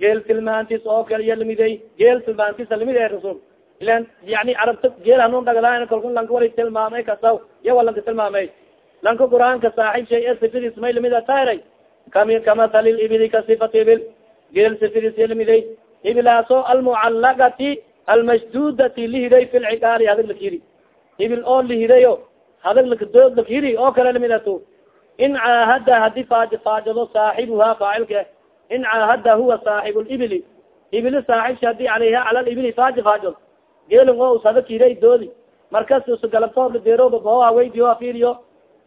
geel tilmaantis oo kale iyo limiday geel tilmaantis limid rasul ilan yani carabta geel hanun dhagdaa kalku lanka wali tilmaamay kasaw iya walanka tilmaamay lanka qur'aanka saaxib shay e sifadiis may limida tayray kami kamasali libili ka sifati ibil geel sifadiis iyo limiday ibilaaso almucalagati almasdudati lihiday fi lcigaali hadag lakiri ibil oo lihidayo hadag lakadood lakiri oo kale limidato in caahada hadi faajo faajado saaxibuha faacilka in caahada huwa saaxib libili ibili saaxibsha hadi alayha cala libili faajo faajod. Geelin oo usada kiray doodi. Markas usagalabtoob ladeeroba boa weydiyo firiyo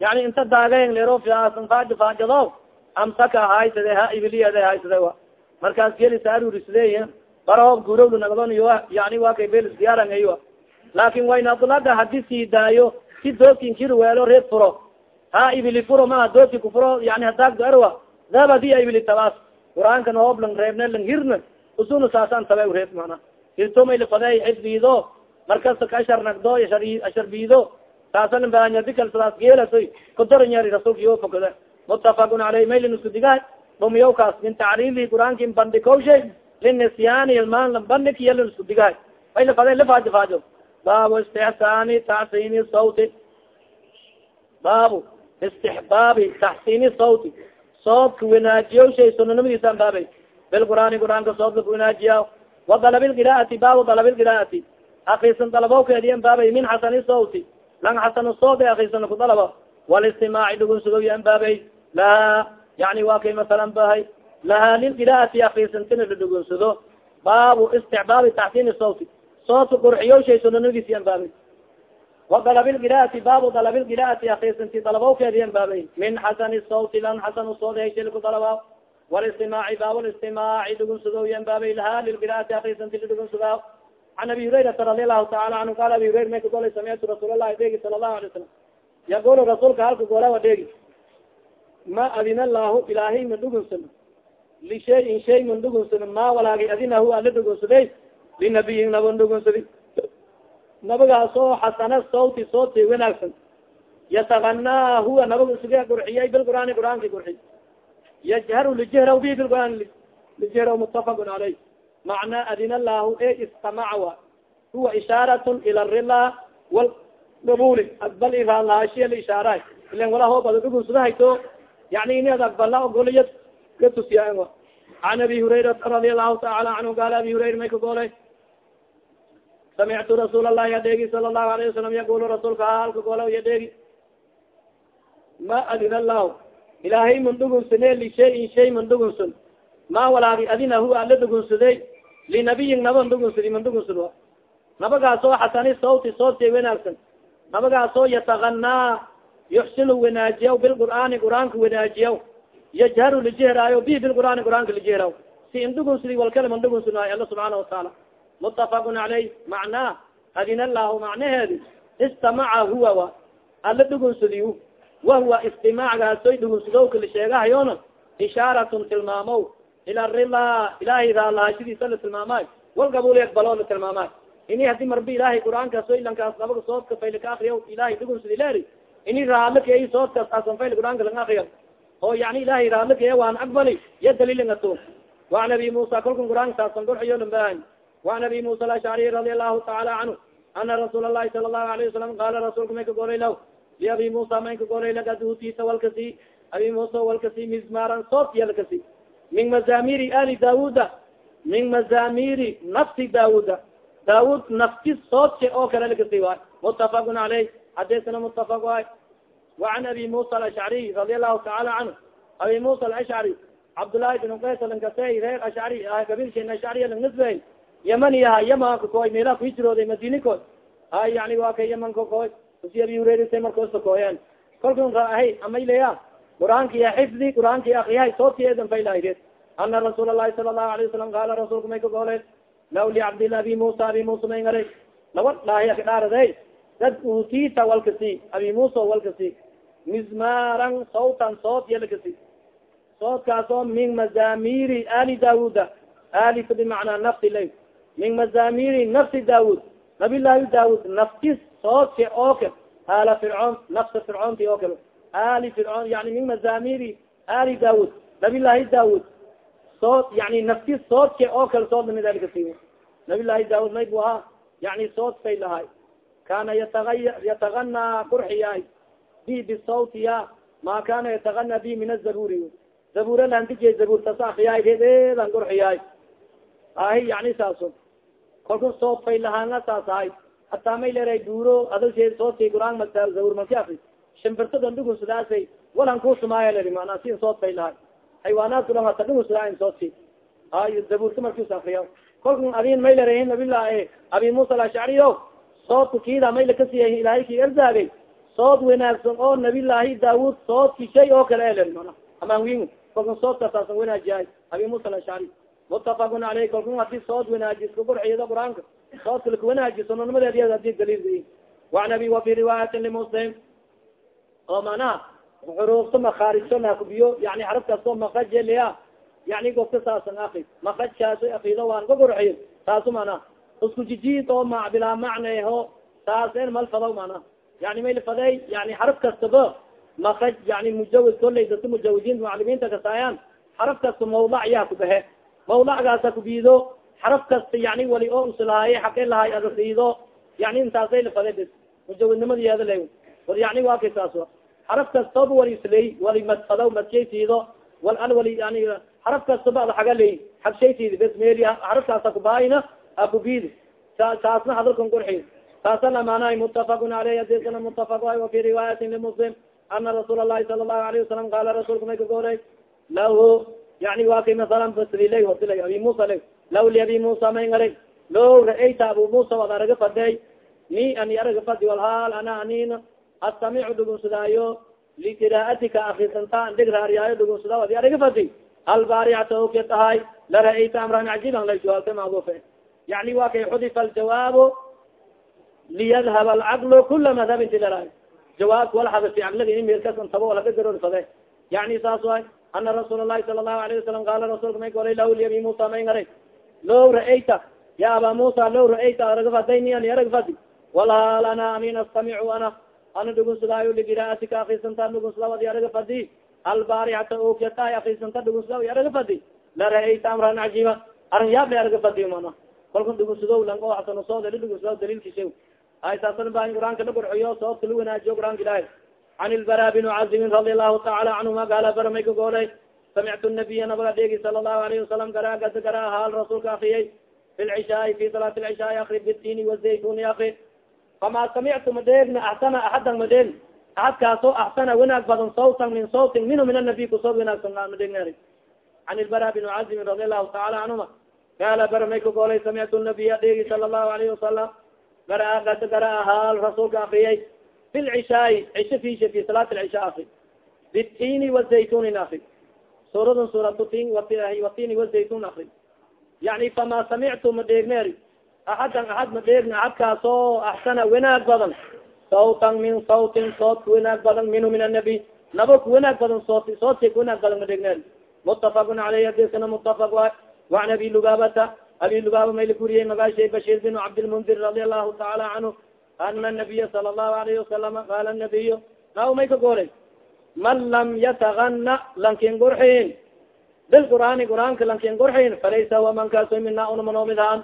yani inta daagayn leero fiasan faajo faajado amsaka haysade ha ibiliyade haysade wa. Markaas geli saarurisleey barahoob gurowlu nagdoniyo yani waa kay bel isdiyaarangayo laakin waynadlaga hadi sii daayo si doodkin kiri weelo reed furo. Ha ibili furo maha doodki kufuro yani hadaagdo erwa dab hadi ibili tabaas qur'aankan hoob lang reebne hirna usuna saasan tabe reeb mana. Hirtomaylafadey xifdiido markasta ka ashar nagdo ashar biido. Baanyadikal saas geelasoy kudaranyari rasuulka iyo fokada mutafaqun aleyh maylin isku digahay dhumiyawkaas min tacriifi qur'aankin bandhikowshay linisyaani ilmaan iyo lin isku digahay may lafadey lafaajo faajo baabu istixsaani taxsini sawti baabu istixbaabi taxsini sawti soodka wanaajiyo shay sunanimadiisaan baabay bilqur'aani qur'aanka soodka wanaajiya wa dalab lqira'ati baabu dalab lqira'ati akisan dalabowkeediyan baabay min xasani sawti lang xasanu soode akisan kudalabo walistimaaci dhugunsugoyan baabay laha yani waa kay masalan bahay lahaa lilqiraati akrisantina ladhogonsado baabu isticbaabi taxsiini sawti. Sootka qurxiyowshay sunanadiisi anbaabay wa dalabilqiraati baabu dalabilqiraati akrisanti dalabawkeedi anbaabay min xasani sawti lan xasan soodhayshilku dalabaa walistimaaci baabu listimaaci dhugunsadow anbaabay lahaa lilqiraati akrisanti ladhugunsadaa an abi hurayrata radi allahu taala anhu qaal abi hurayra may golay samictu rasuul dheegi sala allahu alay salam yaqulu rasuulka halka goolawa dheegi ma adina laahu ilaahay ma dhugunsano lishayin shay man dhugunsano ma walaagi adinahu ala dhugunsaday linabiyin nabon dhugunsadi nabagaas xasana sawti sooti wanaagsan yataganaa huwa nabaga isuga qurxiyay bilqur'aani qur'aanki qurxiy yajharu lijihraw bi bilqur'aan lijihraw mutafaqun caleyh macnaa adina lahu e istamaca wa huwa ishaarat ila rila walqabuli aqbal iraalahashiya la ishaaraay ilan wala hoobada dhugunsudahayto yani ini ad aqbalna ogoliyad ka tusiya an abi hurayrata radi allahu taala canhu gaala abi hurayra may ka goolay samictu rasuul allahi adeegi sala allahu alayhi wasalam yaqulu rasuulka halka goola yadheegi ma adina allahu ilaahay man dhugunsane lishayin shay man dhugunsun ma walaagi adina hu ala dhugunsaday linabiyin naba dhugunsadi man dhugunsad nabagaasoo xasani sawti soodtay wanaagsan. Nabagaasoo yataganaa yuxsinu wanaajiyaw bilqur'aani qur'aanka wanaajiyaw yajharu lijehraayo bi bilqur'aani qur'aanka lijehraaw si indhugunsadi walkale man dhugunsunaayo alla subxaana watacaala mutafaqun caleyh macnaa adina lahu macnaheedi istamaca huwa wa alla dhugunsadiy wahuwa istimacgaasoy dhugunsadowka la sheegahayona ishaaratun tilmaamo ila rila ilahay raalahashadiisa la tilmaamay walgabul aqbaloo la tilmaamay ini haddii marba ilahay qur'aankaas ilankaas nabaga soodka fayl ka akriya ilahay dhugunsadi leeri ini raalo keey soodkaas asan fayl qur'aanka lang akriya oo yani ilahay raalo keeya waan aqbali ya daliilingato waan abi musa kolkan qur'aanka saasan gorxiyo lambahan waan abi musa alashcariy radi allahu taala canhu ana rasuul alahi sala allahu alayhi wasalam qaala rasuulka may ka golay law? Liabi musa may ka golay lagad utita walkasi abi musa walkasi mizmaran sood yalkasi min mazamiri ali daawuda min mazamiri nafsi daawuda daawud naftis soodse oo kale lakasi waay. Mutafaqun caleyh xadisna mutafaq waay wacan abi musa alashcariy radi allahu taala canhu abi musa alashcari cabdullahi bin qays lankasey reer ashcari gabilshen ashcariya langnisbey yamani aha yamanka koy meelaha kuhijrooday madini koy hay yani waa kay yamanka koy usi abi hurersa markoosta kooyeen kolkun raahay amayleya qur'aanka ya xifdi qur'aanka ya akriyahay soodkeedan faylahayded ana rasuul alahi sala allahu alayه wasalam qaala rasuulka may ka gooleen law liabdil abi musa abi musa may ngaray laba dhaahiya kadhaarade dad utita walkasi abi musa walkasi mizmaran sawtan sood yalakasi soodkaasoo min mazamiri ali daawuda alika bimacnaa nafsi la min mazamiri nafsi daawud nabi llahi daawud naftis soodka oo kal haala fircoon nafsa fircoonti oo kale. Ali fircoon yani min mazamiri ali daawud nabi llahi daawud sood yani naftis soodka oo kale sood lamidalkasi nabi llahi daawud may bu ahaa yani sood fay lahay kana yataay yataganaa qurxiyaay bi bisawtiya ma kana yatagana bi min azaburi zabura laantije zaburtasa akriyaay reedan qurxiyaay ahi yani saaso kalku sood fay lahaanga saas ahay hataa may leeray duuro adalsee soodkay quraan ma zabur maki akri shimbirtadan dhugunsudaasay walan kusumaaya leri manaa sin sood fay lahay haywaanaadku dhan hata dhugunsudaa soodki ay zaburta markius akriya kalku adin may lerehin nabilah abi musa alashcariyo soodka kiida may lakasiya ilahay ki erdaagay sood wanaagsan oo nabilaahi daawud soodki shay oo kale eler mana amaan win kalku soodkasaasan wanaajiyahay abi musa alashcari mutafakun aleyh kalkun haddii sood wanaaji iska qurxiyado qur'aanka soodka laka wanaaji sunanimadeed iya haddii daliil waan abi wa fi riwaayatin limuslim oo manaha xuruufta makaarijso nakubiyo yani xaraf kasto makajeliya yani gofka saasan aki makajkaaso akido waan ka qurxiyo taasu mana isku jijiid oo ma bilaa macneho taasen mal fadaw mana yani mayl faday yani xaraf kastaba makaj yani mujawid koley dadka mujawidiin mucalimiinta kasaayaan xaraf kasta mawlac yaa kubahe mawlacgaasa kubiido xaraf kasta yani wali oo uslaaye xaqe lahay adasiido yani intaasay lafade bs mujawidnimadiyeeda le war yani waa kay saas xaraf kastaba wali isley wali madfadaw madshay siido wal al wali yani xaraf kastaba ad xaga ley xagshay siidi bes meli xarafkaasa kubaayna akubiidi taasna hadalkan qurxi taasana maanahay mutafakun aleyh adisana mutafak ay wafi riwaayatin limuslim ana rasuul alahi sala allahu alayhi wasalam qaala rasuulka may ka goolay lahu yani wa kay masalan basrilay wasila abi musa le law li abi musa may ngaray low ra'ayta abu musa wad araga faday ni ani araga fadi walhaal ana anina astamicu dhugunsadaayo likiraatika akrisanta dhig raariyaayo dhugunsada adi araga fadi albaaricata okya tahay la ra'ayta amran cajiban la jawaabta macdufe yani wa kay xudifa aljawaabo liyadhab alcaqlu kula madhabin tilala jawaabka wala xadafi caqladi in meelkasan tabo walaga garoor fade yani saas waay ana rasuul lahi sala lahu alayه wasalam qaala rasulka may golay law li abi musa may ngaray low ra'ayta ya aba musa low ra'ayta aragfadayni ani aragfadi walhaal ana anin astamicu ana ana dhugunsadaayo ligiraatika akrisanta dhugunsada adi aragafadi albaaricata okyataay akrisanta dhugunsada aragafadi la ra'ayta amran cajiba arrin yaab la arga badiyo mana kalku dhugusudo lang o hasanusooda lidhugusudo daliilkisha ay saasan ba quraanka la gurxiyo soodka la wanaajiyo quraanka ilahay can ilbara bin cazimin radi allahu taala canhuma gaala bara may ka goolay. Samictu nabiya nabaga dheegi sala allahu alayhi wasalam gara gada gara rasuulka akriyay fi lcishaai fi lcishaai akri bitini wazaytuni akri fama samictu madheegna axsana axadan madheeg axad kaasoo axsana wanaag badan sawtan min sawtin minhu min anabiy kusood wanaagsan madheegner can ilbara bin cazimin radi allahu taala canhuma gaala bara may ka goolay samictu nabiya dheegi sala allahu alayhi wasalam gara gada gara haal rasuulka akriyay fi lcishaai cisho fisha fi salaat lcisha akri bitini wazaytunin akri suuradan suuratu tin watini wazaytun akri yani fama samictu madheegneer axadan axad madheegna axad kaasoo axsana wanaag badan. Sawtan min sawtin sood ka wanaag badan minhu min annabi nabo ka wanaag badan soot soodka ka wanaag badan madheegneer mutafaqun caleyh hadiskana mutafaq waay waan abi lubaabata abi lubaaba mayla guriyey magaashay bashir bin cabdilmundir radi allahu taala canhu ana nabiya sala allahu alayhi wasalama qaala nabiyo naaw may ka goolay man lam yatagana lankin gurxiin bilqur'aani qur'aanka lankin gurxiin falaysa huwa man kaaso mina unamanoomidahan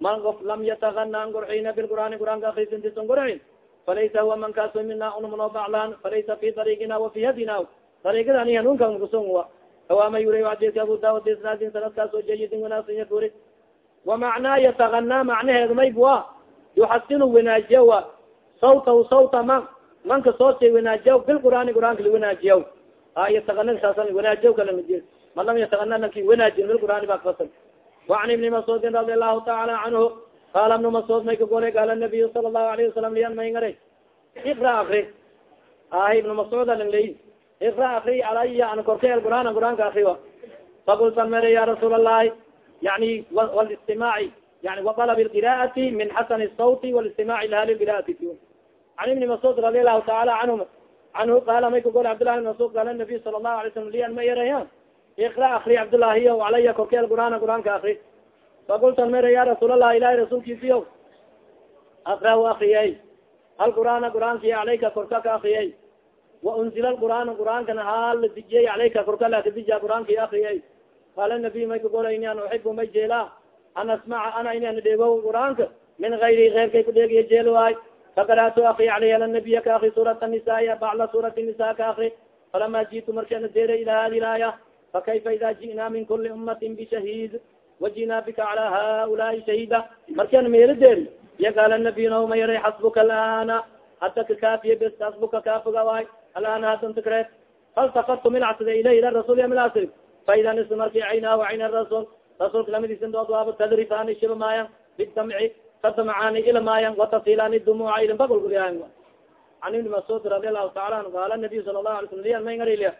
man of lam yatagana an gurxiina bilqur'aani qur'aanka akrisintisan gurxiin falaysa huwa man kaaso mina unamanoo baclaan falaysa fi dariigina wa fi hadina dariigada ani hanuunkan kusun wa kawaama yuri adika abu daawud isnaadin sanadkaasoo jayidin wanaagsan yakuri wamacnaa yatagana macnaheedu maybua yuxasinu wanaajiya wa sawta sawta man manka sootay wanaajiya bilqur'aani qur'aanka liwanaajiya a yatagana saasa wanaajiya kalaa man lam yatagana lanki wanaajin bilqur'aani ba kafasal wacan ibni mascuudin radi allahu taala canhu qaala ibnu mascuud may ka golay qaala nabiyu sala allahu alayhi wasalam lian may ngara ikra akri ah ibnu mascuud alang ley ikra akri calaya an korkay alqur'aan qur'aanka akriwa fakultan mere ya rasuul allahi yani wlstimaaci yani wabalab qira'ati min xasani sawti walistimaci laha liqira'ati an ibni mascuud radi lahu taala anhum anhu qaala may kagol cabdillahi ibn mascuud qaala nabiy sala lahu alay slam lian ma eraya ikra akri cabdillaahiyo calaya korkeel qur'aana qur'aanka akri fakultan mera ya rasuulallah ilahi rasuulkiisiyo akrahu akriyay hal qur'aana qur'aankiy calayka korka ka akriyay waunzila lqur'aana qur'aankana hala dijiyay calayka korka lakadija qur'aanki akriyay qaala nabiy may kagolay ini an uxibu may jeela an asmaca ana ini ana dheego qur'aanka min gayri keyrkay kudheegiyo jeelo waay fakaratu akri caleyh ala nabiya ka akri suurat nisaa bacla suurati nisa ka akri falama jitu markana deera ila hadi laaya fakayfa ida ji'na min kuli umatin bishahiid wajina bika cala haulaai shahida markana meelo deeri iya qaala nabiy nauma yaray xasbuka alana hada kakaafiye bes xasbuka kaafuga waay alana hadan tikreed faltafatu milcsida ilayh ila rasul ya milasi faida is marki caynaahu cayn rasul rasulka lamadiisin dood waaba tadrifani shiba maayan bidamci kadamcaani ila maayan watasilaani dumuca ilin bagolguliyaayan an ibni mascuud radi allahu taala anhu qaala nabiy sala lahu alay slam liyan may ngariliya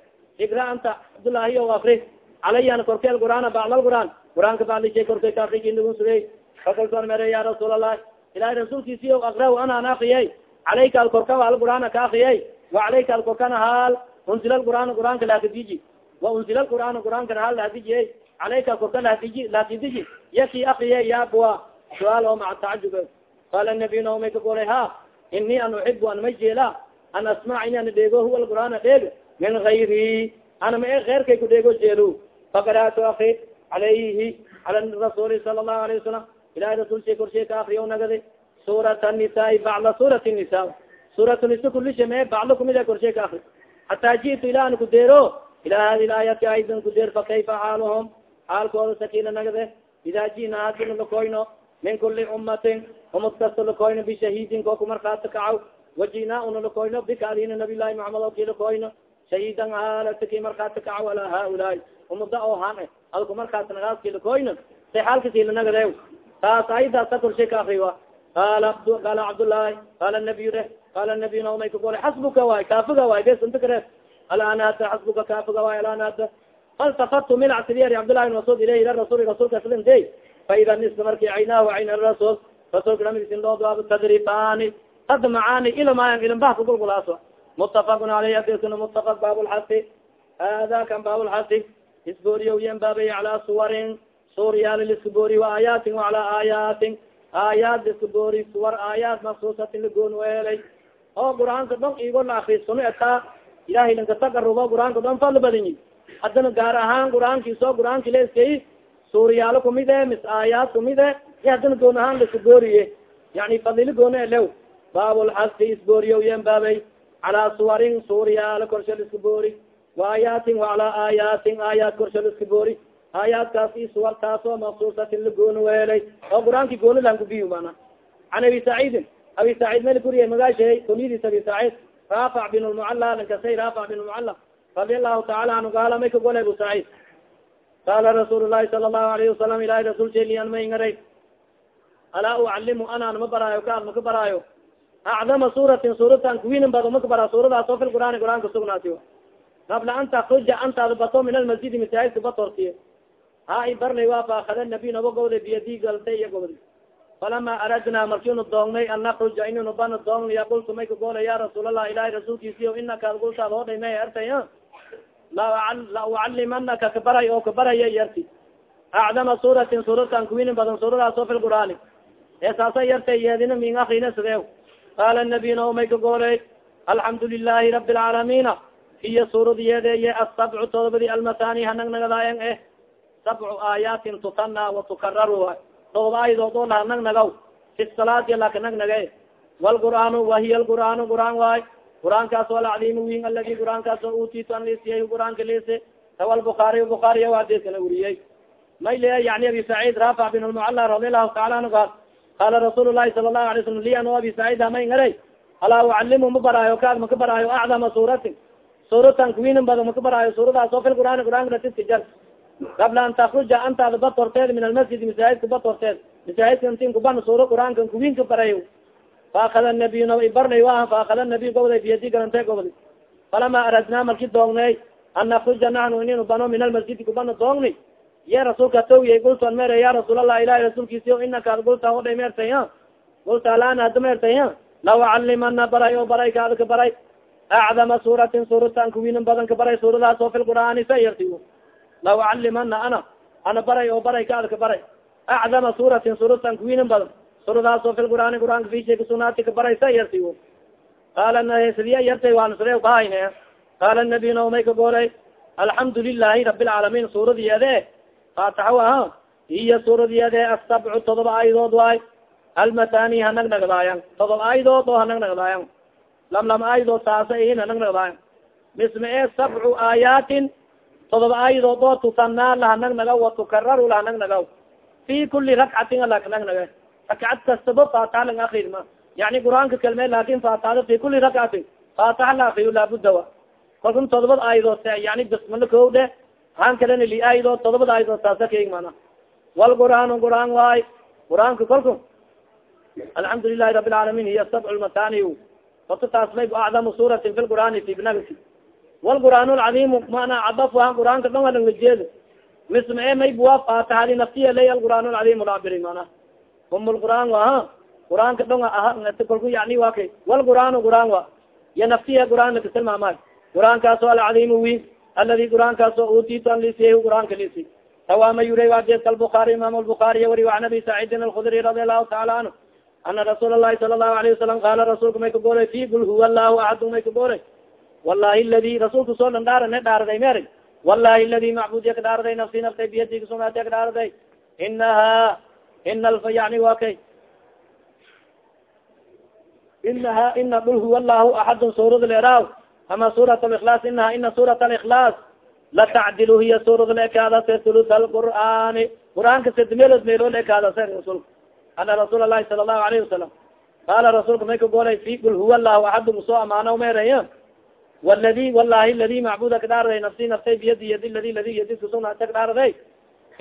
igra anta cabdullaahi o akri calayan korkeel qur'aana baclal qur'aan qur'aanka baclishay korkay kaafriginugun sugay fakultan mere ya rasuul allah ilahi rasuulkiisi o akraw anaan akriyay calayka alkorka al qur'aana ka akriyay wa calayka alkorkana haal unzila lqur'aan qur'aanka laakadiji wa unzila lqur'aan qur'aankana haal lahadiji calayka korka lahadiji laakidiji yaki akriye ya bua suaal oo maca tacajub qaala nabiy naomay ka golay ha ini an uxibu an may jeela an asmac ini ana dheego huwa lqur'aana dheeg min gayri ana ma e keyrkay ku dheego jeelo fakaratu akri calayhi cala rasuuli sala allahu alayhi wasalam ilahi rasulsha korshay ka akriya nagadi suurat nisaai bacda suurat nisa suurat nisa kulisha me bacdo kumida korshay ka akri hataa jitu ila an kudeero ila hadi laayati aidan kudeer fa kayfa xaaluhum xaalkooda sakina nagade ida jina hadina lakoyno min kuli umatin umad kasta lakoyno bishahiidin koo kumarkaata kacaw wajina una lakoyno bika adina nabiy llahi muxamed o ki lakoyno shahiidan haalataki markaata kacaw ala haulaai umada oo han ad kumarkaas nagaaski lakoyno say xaalkasila nagade taas ayadaasa korshay ka akriwa qala qala cabdullaahi qala nabiy de qala nabiy naomay kagole xasbuka waay kaafiga waay bes hada xasbuka kaafiga waay alaan hada faltafatu milacsidiyer cabdullahi bin masud ilayh ila rasuli rasulka slinte faida niska marki caynaahu cayn rasul rasulka lamadisin doodwaab tadrifani tadmacaani ilamayan ilinbah kagulgulaaso mutafaqun aleyh adisna mutafaq baabulxasi hada kan baabulxasi isbooriyoyen baabay calaa suwarin suuryaal liskaboori wa aayaatin wacalaa aayaatin aayaad liskaboori suwar aayaad maksuusatin lagoon weelay oo qur'aanka dhon igo la akri etaa ilahay lanka taqarubo qur'aanka dhon fadla badinyi. Haddana gaar ahaan qur'aanki soo qur'aanki la iskay suuriyaalo kumid e mis aayaad kumid e iyo hadina goon ahaan laska gooriye. Yani fadili gooni elew baabulxasi isbooriyo yen baabay. Calaa suwarin suuriyaalo korsha liska boori. Wa aayaatin wacalaa aayaatin aayaad korsha liska boori. Aayaadkaas i suwartaasoo maksuusatin la gooni weelay. Oo qur'aanki gooni lan kubiy mana can abi saciidin abi saciid mel guriya magaashay kunyadiis abi saciid raafac bin lmucala lankasay raafac bin lmucala radi allahu taala anhu gaala may ka gole abu saciid qaala rasuul lahi sala allahu alayhi wasalam ilahi rasul shelian may ngaray alaa ucalimu anaan ma baraayo kaan maka baraayo acdama suuratin suuratan kuwinin bado maka bara suuradaas oo fil qur'aani qur'aanka sugnaati qabla an takruja antaada bato min almasjidi masaajidka batortiye ha i barnay waa faakada nabiy naba gobda biyadi galtay iyo gobda falama aradna markiinu doongnay an nakruja ininu bana doongnaya qultu may ka goola ya rasuulallah ilahi rasuulkiisiyo inaka ad gultaad hodhay may artay la ucalimanaka kabaray oo kabaraya yarti acdama suuratin suuratan kuwinin badan suuradaas oo fil qur'aani ee saasa yartay yeedina min akrina sideew qaala nabiyna o may ka gooley alxamdu lilahi rabi lcaalamiina hiya suuradyeedeeye asabcu todobadi almatani hanagnagadayan eh sabcu aayaatin tutana watukararu todoba ayadood oo lahanagnagaw fi salaati lakanagnaga walqur'aanu wahiya lqur'aanu qur'aan waay. Qur'aankaas o alcadiimu win aladi qur'aankaas oo utitu an lisiyay qur'aanka lise tawa lbukaariy bukaariya adeskana weriyey may le yani abi saciid rafac bin lmucala radi allahu taala anhu kaas qaala rasuul lahi sala lahu alay slam li ano abi saciid amay ngaray? Alaa ucalimu ma baraayo kaag maka baraayo acdama suuratin? Suuratan kuwinin bada maka baraayo suuradaas oo fil qur'aani qur'aanka jar qabla an takruja antaada bat horteed min almasjid masaajidka bat horteed masaajidka intin kubana suura qur'aanka kuwinka baray faakada nabiy na ibarnay wa faakada nabiy gobday biyadi garantay gobdi falama aradnaa marki doongnay an nakruja naxnu ininu bano min almasjidi kubana doongni ye rasuulka tawiyay gultan mer ya rasuulallah ilahi rasuulkiisiyo inaka ad gulta hodhay meertay ha gulta alaana hada meertay ha law calimana baray o baray kaada ka baray acdama suuratin suuratan kuwinan badan ka baray suuradaas oo fi lqur'aani sa yarti law calimana ana ana baray oo baray kaada ka baray acdama suuratin suuratan kuwinan badan suuradaas oo fi lqur'aani qur'aanka fishay kasunaati ka baray sa yarti qaala sidiya yartay waan sre bahayne qaala nabiyna omay ka goolay alxamdu lilahi rabi lcaalamiin suuradiyeede faataxa aha hiya suuradiyeede asabcu todoba ayadood waay almatani hanagnagdaayan todoba ayadood oo hanagnagdaayan lam lam ayadood saasa ihin hanagnagdaayan misma e sabcu aayaatin todoba ayadood oo tusanaa lahanagnagaw watukararu lahanagnagaw fi kuli rakcatin alakanagnaga rakcad kastaba faataxa lang akrir ma. Yani qur'aanka kalme laakiin faataxada fi kuli rakcatin faataxa la akriyo laabudawa kalkun todobad aayadood yani bismala ko dhe han kalena li aayadood todobad aayadood saasa kaig mana. Walqur'aan qur'aan waay qur'aanka kalku alxamdu lilahi rabi lcaalamiin hiya sabc lmatani ota taas acdamu suuratin fi lqur'aani fi bnagsi walqur'aan lcadiimu mana cadafuhan qur'aanka dhon alanglajeedo misma e may buwa faataxadi naftiya lay alqur'aan lcadiim labiri mana. Um lqur'aan wa ha? Qur'aanka dhon kalku yani wa kay walqur'aan qur'aan wa. Ya naftiya qur'aan lakatilmaamay qur'aankaas o alcadiim wi aladi qur'aankaas o utitu an lisiya qur'aanka lisi. Tawaama yuray wadeska albukaari imam lbukaariy wari an abi saciidin alkhudri radi allahu taala canhu ana rasuul lahi sala lahu alayه wasalam qaala rasuulka may ka goolay fi huwa lahu axad may ka goolay wallahi ladi rasuulka soo dhan dhaarane dhaaraday meri wallahi ladi macbudiya ka dhaaraday nafsi naftay biyadi kasugnaatiya ka dhaaraday inaha ina alfa yani wa kay inaha ina kul huwa lahu axadun suurad leeraaw ama surat liklas inaha ina surat aliklas latacdil hiya suurad laekaadase thuluth alqur'aani qur'aanka sid meelood meelood ekaadase rasulka ana rasuul lahi sala lahu alayhi wasalam qaala rasuulka may ka goolay fi kul huwa lahu axad musoo amaano meeraya waladi wallahi ladi macbuda ka dhaaraday nafsi naftay biyadi yadi ladi ladi yadi kusugnaata ka dhaaraday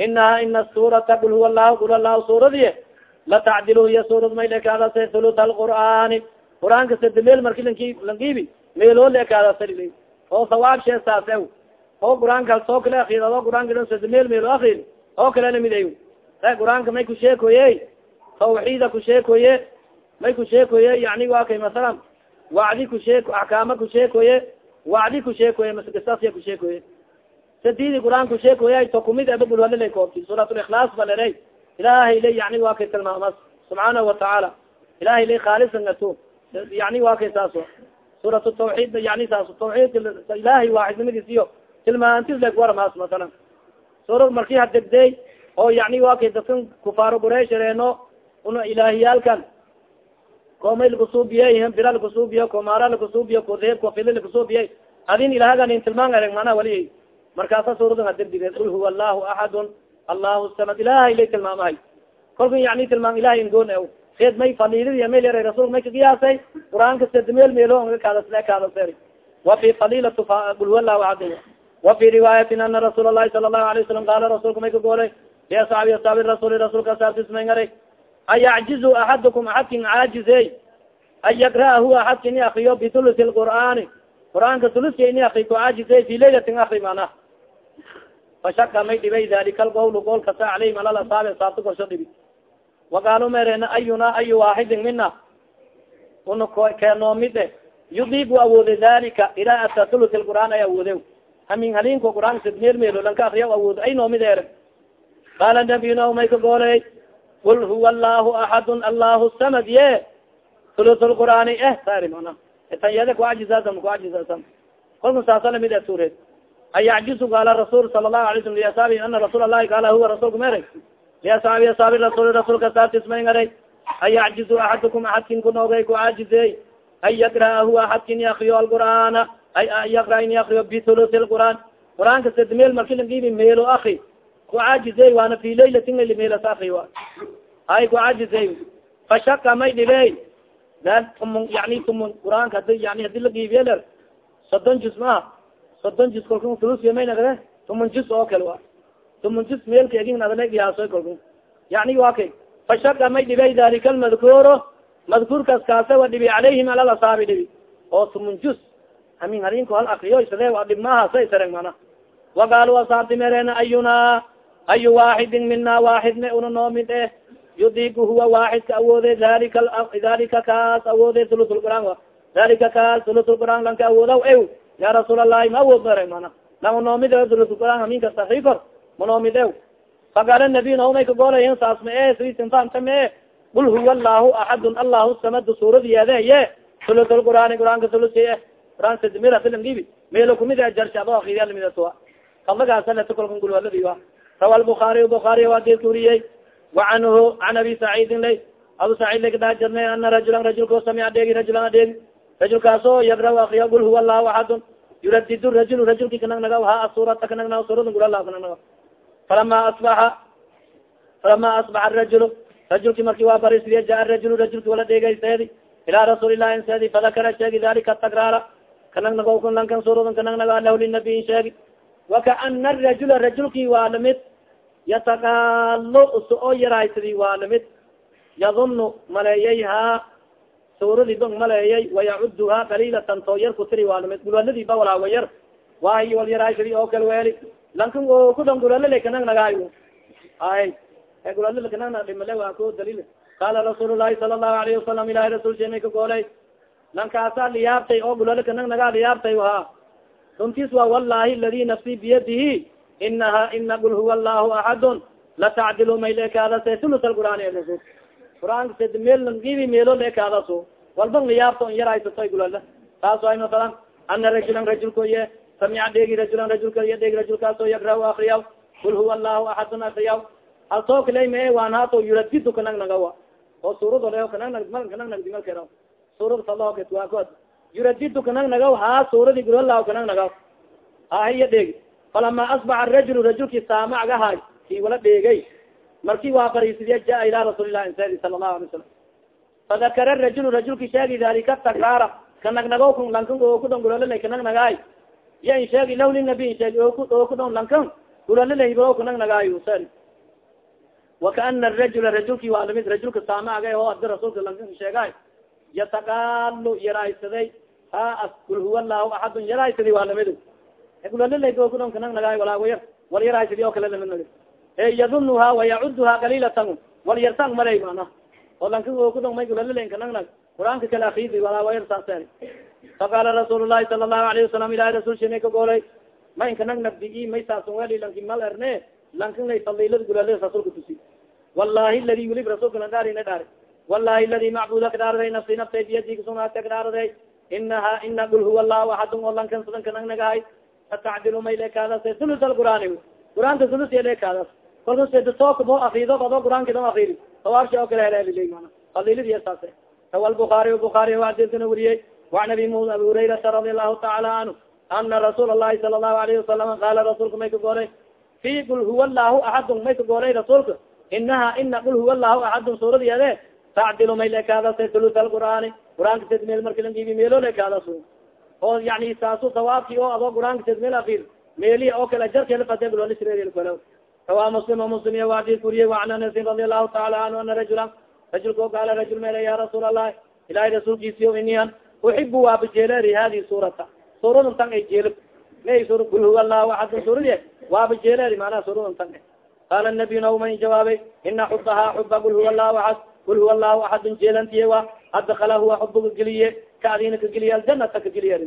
inaha ina suurata kul huwa lahu kul lahu suuradiye latacdil hiya suurad may laekaadase thuluth alqur'aani qur'aanka sid meel marki lanki langibi meeloo laekaadase oo sawaab shee saase oo qur'aanka soo kale akrid ado qur'aanka sid meel meelo akrid oo kale la mid ay qur'aanka may kusheekoye tawxiida kusheekoye may kusheekoye yani wa kay masalan wacdi kusheeko axkaama kusheekoye wacdi kusheekoye masgasasya kusheekoye sadidi qur'aan kusheekoye to kumid aba bulhalila koobti suurat likhlaas ba lere ilahay la yani wa kay tilmaamas subxaanahu watacaala ilahay la khaalisan ato yani wa kay saaso. Suurat tawxiid yani saas tawxiid ilahay waaxidnimadiis iyo tilmaantis leg waramaas masalan. Suura marki hadegdey oo yani wa kay dadkan kufaaro gureyshareeno una ilaahiyaalkan koomay lakusuubiye bira lakusuubiye komaara lakusuubiye kudeeb kofili lakusuubiye adin ilahagan tilmaan ereg mana wali. Markaasa suuradun hadirdige qul huwa allahu axadun allahu samad ilahay lay tilmaamahay. Kolka yani tilmaam ilahay ingoon ed may fadilidi may lera rasulka may kagiyaasay qur'aanka sad meel meelo kaadasle kaadase wa fi fadilatu qul huwa allahu axadun wa fi riwaayatin ana rasuul lahi sala lahu alayه wasalam qaala rasulka may kagoolay liasxaabi asaabi rasuli rasulka asaabtismay ngaray ayacjizu axadukum axadkin caajize an yakra'ahu axadka ini akriyo bitulusi lqur'aani qur'aanka tuluska ini akri ku caajize fi laylatin akri mana fashaka may dhibay dalika alqowl qool kasa caleyhim alal asaabi asaabta korsho dhibi waqaalu merena ayuna ayu waaxidin mina una kenoomide yudiibu awoode dalika iraata tulus lqur'aan ay awoode hamin halinko qur'aan sid meel meelo lanka akriya awood ay noomid ere qaala nabiyuna may ka gooley qul huwa allahu axadun allahu samad ye tulus lqur'aani eh sari mana tan yada kuajizaasan kuajizaasan kolka saasa la mid e suureed ayacjizu qaala rasul sala lahu alay slam liasaabi ana rasuul allahi qaala huwa rasulka mere liasaabi asaabi rasul rasulka saartismay ngaray an yacjizu axadukum axadkin kunoogay ku caajizey an yakra'ahu axadkin yakriyo alqur'aana ay an yakra in yakriyo bitulusi lqur'aan qur'aanka sad meel marki langibi meelo akri ku caajizey waana fi laylatin layli meelas akri wa ay ku caajizey fashaka may dhibey tumun yani tumun qur'aanka hadi yani haddii la giibiye ler soddon juz maaha soddon juz kalku tulusiya may nagde tumun juz oo kale wa tumun juz meelka egin adala giyaasoy kalku yani wa kay fashaka may dhibey dalika almadkuuro madkuurkaas kaasa wa dhibi calayhim alal asaabi dhibi oo tumun juz hamin harinko hal akriyo isade wa dhib maaha sa isareg mana waqaalu asaabti merena ayuna ayu waaxidin mina waaxidne una noomid eh yudiku huwa waaxidka awoode dalika dalika kaas awoode ulusulquraan dalika kaas ulusulquraan lanka awoodaw ew ya rasuul allahi ma awood mana lang noomid ulusulquraan hamin kasta rikor ma noomid ew faqaala nabiy naumay kagoolayen saas ma e sisinfaamta ma e qul huwa allahu axadun allahu samadu suuradiyeedeye ulusulqur'aani qur'aanka ulusi eh quraan sadmila filimgibi meelo kumid e jarsha ado akriya rawa lbukaariy bukaariy waa geedka uriyey wacanhu can abi saciidin lay abu saciid lay kadaa jirnay ana rajulan rajulkao samic adeegi rajulan adeegi rajulkaasoo yadra akriya qul huwa allahu axadun yuradid rajul rajulki kanag naga ha asurata kanag naga surada gulala kanag naga falama asbaxa falama asbaxa rajul rajulki marki waa barisriya jaa rajul rajulki wala dheegayseedi ilaa rasuuli inseedi fadakara sheegi dalika takraara kanag nago kan lankan suradan kanag naga lahu linabiyin sheegi wakaana rajula rajulki waa la mid yatakaalo uso oo yaraysadi waa la mid yadunu maleeyay ha suuradii bang maleeyay wayacuduha qalilatan too yar kutiri waa la mid gulwaladii ba walaa wayar waay wal yaraysadi oo kal weeli. Lankan kudan gulwalale kanag nagaayo ay gulwalala kanag na dhimale waa ko daliil. Qaala rasuul lahi sala allahu alayhi wasalam ilahi rasul shemay ka goolay. Lankaasaa liyaabtay oo gulwala kanag liyaabtay ha runtis waa wallahi ladi nafsi biyadihi inaha ina qul huwa allahu axadun latacdilu may leekaadase sulus alqur'aan eedaso qur'aanka sed meel langibi meelo leekaadaso walban liyaabto on yaraysato gulala taas ay masalan ana rajulan rajulkoye samica dheegi rajulan rajulkaya dheegi rajulkaaso yagra akriya qul huwa allahu axadun akriya alsoo kaley mae waan haato yuradidu kanag nagawa oo suurado leo kanag nag kanag nagdimalkera suurad faloket waa kood yuradidu kanag nagaw haa suuradi gulala kanag nagaw ahiya dheegi falama asbaxa arajulu rajulki saamacgahay ki wala dheegay marki waa fariisidiya jaa ila rasuuli lahi insadi sala allahu alay salam fadakara rajulu rajulki sheegi dalika takraara kanagnago lankan oo kudon gulalala kanagnagaay ya in sheegi lah linabi in sheegi oo kudon lankan gulalala kanagnagaayo sari wakaana arajula rajulki waa la mid rajulka saamacga oo adi rasuulka lankan sheegay yataqaalu yaraysaday ha kul huwa allahu axadun yaraysaday waa la mid gulalalaokudon kanag nagaay walaa wayar wal yaraysaday oo kale e yadunuha wayacuduha qalilatan wal yartang malay mana. Oo lanka okudon may kanag rasuul lahi sala allahu alayhi wasalam ilahi rasul shimay ka goolay. Ma inka nag nagdigi may saasan weli lanki mal erne wallahi ladi welib rasulka na dhaari na dhaari wallahi ladi inaha ina qul huwa allahu axadun oo lankan sadan kanag nagahay atacdilu may leekaadas sulus alqur'aani qur'aanka sulus kalku sidatook mo akrido ado quraanki dam akridi sawaabsha oo kale heleeliley mana fadilidi saase rawa lbukaariy bukaariy adisana weriyey waan abi mu abi hurayrata radi allahu taala canhu ana rasuul allahi sala allahu alayhi wasalam qaala rasuulka may ka goolay fi qul huwa allahu axadun may ka goolay rasuulka inaha ina qul huwa allahu axadun suuradiade tacdilu may lekaadasa tulus alqur'aani quraanka sid meel marki langibi meelo lekaadaas oo yani saasu sawaabki oo adoo quraanka sid meel akir meelihi oo kale ajarkeelafadeglolisreerkalo rawa muslim muslim iya waadis kuriyey waan anasin radi allahu taala anhu ana rajula rajulka o gaala rajul mele ya rasuul allahi ilahay rasuulkiisiyo inian uxibu waabajeeleri hadi suurata. Suuradan tan ay jeelib may sur kul huwa allahu axadun suuradi waaba jeeleri manaa suuradan tan qaala nabiy nauma jawaabay ina xubaha xuba kul huwa allahu aad kul huwa allahu axadun jeelantiye wa adakala huwa xubuga geliye ka adina kageliye aljanata kageliye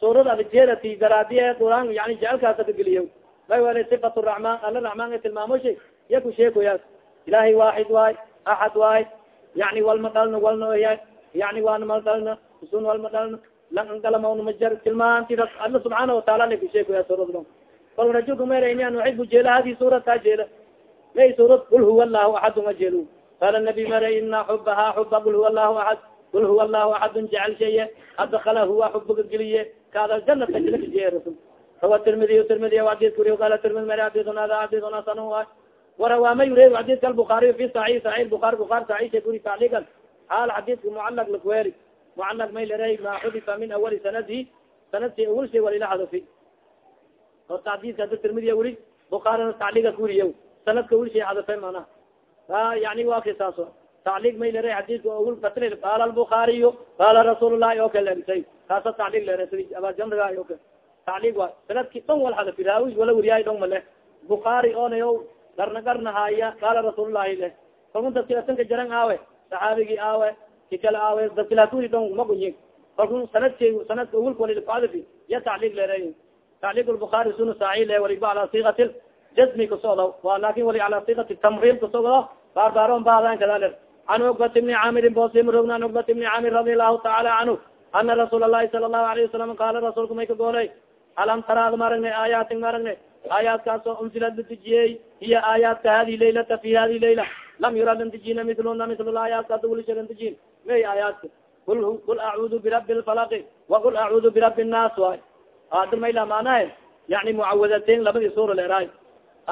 suurada adjeelati daraadiye quraan yani jecelkaasa kageliye may wala sifat raxmaan ala raxmaan tilmaamoshi iya ku sheekoyaas ilahay waaxid waay axad waay yani walma dhalna walnaoya yani waana mal dhalna usun walma dhalna langalamawn majar tilmaanti alla subxaana wataala la kusheekoya suurada kal rajulka mayra an uxibu jeela hadi suurat kaa jeela. May suurad kul huwa allahu axadun ajeel qala nabi mara ina xubaha xuba kul huwa allahu axad kul huwa allahu axadun jecel sheye adakala huwa xubuga geliye kaada janata jilakajiye rasul rawa tirmidiy tirmidiy adis kuriy qala tirmidi mara adisun ada adisun hasan a warawa ma yure xadiska albukaariy fi saxix saxix bukaari bukaari saxisha guri tacliigan xaal xadiska mucalag lakuweri mucalag may lera ma xudifa min awali sanadihi sanadki awal shay walila xadafi o tadiska ada tirmidiya weli bukaarina tacliiga kuriya sanadka awal shay xadafe mana yani wa kisaaso tacliig may lera xadiska awal fatr qaala albukaariyu qaala rasuul llahi oo kale lerisay kaasa tacliig lera abajamriga o kale tacliig wa sanadki dhon wal xadafi raawi wala weriyaay dhon male bukaari onayo garna garna haya qaala rasuul lahi le kalku dadkilasanka jaran aawe saxaabigi aawe kikala aawe dadkilaturi dhon maguyi kalku sanadk sanadka awalka walilkuadafi ya tacliig lera tacliig lbukaari sunu saaci le waliba ala sikat jazmi kasocdo wa laakiin wali ala sikat tamriil kasocdo baarbaaron baadan kadale an cukbat bni caamirin bosimrogna an cukbat bni caamir radi allahu taala canhu ana rasuul alahi sala allahu alayhi wasalam qaala rasuulka may ka goolay alam taraad maragne aayaatin maragne aayaadkaasoo unsilad la dejiyey hiya aayaadka hadi laylata fi hadi layla lam yura lan dejina miluna mil aayaadka ada walisha lan dejin may aayaadka kul kul acuudu birabi lfalaqi wakul acuudu birabi nnaas waay ada mayla maanahe yani mucawadateyn labadii suura leeraay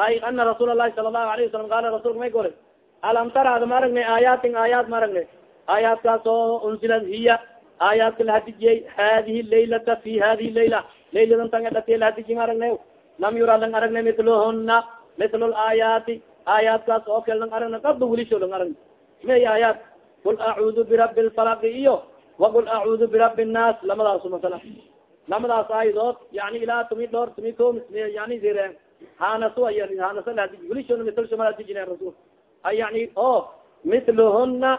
ay ana rasuul alahi sala allahu alayhi wasalam qaala rasulka may golay alam taraad maragne aayaatin aayaad maragne aayaadkaasoo unsilad hiya aayaadka lahadijiyey hadihi laylata fi hadihi layla. Layladan tanga dhati lahadiji maragne lam yura lang aragne miluhuna mil aayaati aayaadkaas oo kale lang aragna kaba wilisho lang aragna may aayaad kul acuudu birabi lfalaqi iyo wakul acuudu birabi nnaas lamadaas masala lamadaas aayadood yani ilaa tumi dhor tumi ko yani zire. Hanaso hanasa lahadiji wilishona mitlsho malahadijina rasul. ay yani o miluhuna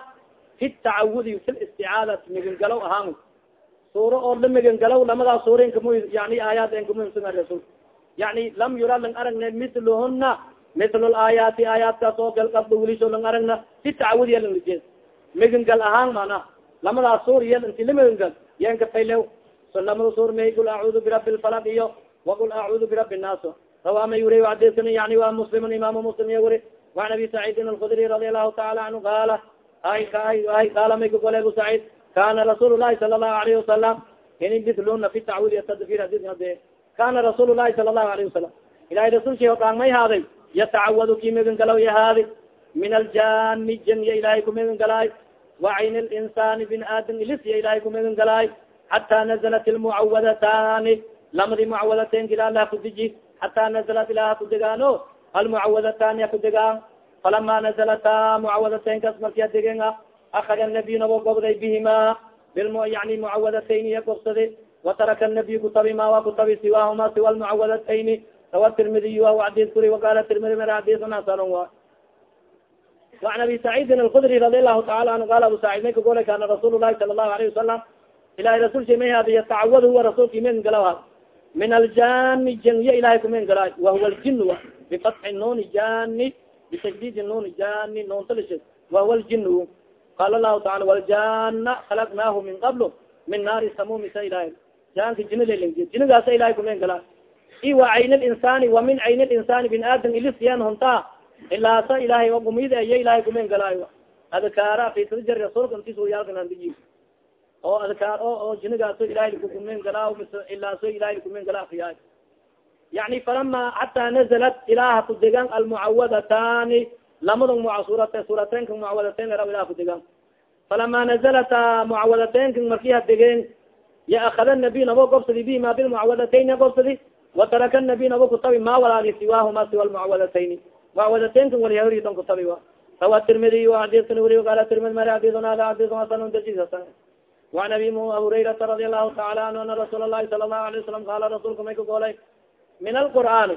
fi tacawudi fi listicaadati migangalow ahaan suuro oo la migangalow lamadaas suura inkamu yani aayaad enkamuhimsana rasul yani lam yura lang aragne miluhuna mil aayaati aayaadkaas oo gal kabda wilisho lang aragna si tacawud ya langlijee migangal ahaan mana lamadaas suur iya inti la migangal yanka faylew. So lamada suur may kul acuudu birabi lfalaq iyo wakul acuudu birabi nnaas rawa ma yuri adiskan yani wa muslimun imaamu muslim iya wuri waan abi radi allahu taala canhu qaala ay ay qaala may kagole abu saciid kana rasuul lahi sala allahu alayhi wasalam ini bitluna fi tacwud yatadfir hadisna de kana rasuul lahi sala allahu alayhi wasalam ilahay rasulki hodaan may haaday yatacawad ki megan galaw yahaadi min aljani janya ilahay kumegan galaay wacayn linsani bin aadam ilis ya ilahay kumegan galaay xata nazalat lmucawadatani lamadi mucawadatenka ila lah kudiji xata nazalat ilaha kudegaano almucawadatani akudegaan falama nazalata mucawadatenkas marki adegen akada nabiy nabo gobday bihima bil yani mucawadatayn iya gobsadi wataraka nabiy kutabi ma wa kutabi siwahuma siwa lmucawadatayni rawa tirmidiy wa adis kuri waqala tirmidi mer adisan hasanon wa وan abi saciidin alkudri radi lahu taala anhu qala abu sacid may kagolay kana rasuul lahi sala الlahu alayه wasalam ilahay rasulka may hadi yatacawad huwa rasulka imen galaw min aljani janya ilahay kumen galaay wahuwa ljin bifatxi nuni jani bitajdid nuni jani noontalish wahuwa ljin qala lahu taala waljana khalaqnaahu min qabl min naari samumi sa ilahay janka jina laling jinigaasa ilahay kumen galaay i wa cayn linsani wa min cayn linsani bin aadam ilisyan hunta ilaasa ilahay gumid iyo ilahay gumen galaayo adkaara jari rasulka inti suryaalkanandiji oo adkaar o oo jinigaaso ilahay lakugumen galaa ilaaso ilahay lakumen gala akriyaay yani falama xataa nazalat ilaha kudegan almucawadatani lamada mua suurat suurateynka mucawadateyn era ilaha kudegan falama nazalata mucawadateynka marki hadegeen ya akada nabiy nabo gobsadi bihima bilmucawadateyni gobsadi wataraka nabiy nabo kutabi ma walaagi siwahuma siwa lmucawadateyni mucawadateynka walihori don kutabi wa. Rawa tirmidiy adiskan weri qala tirmidi mari adison hada adison hasan وan abi hurayrata radi allahu taala anhu ana rasuul الlahi sala الlahu alيه wasalam qala rasulka may kagolay min alqur'aani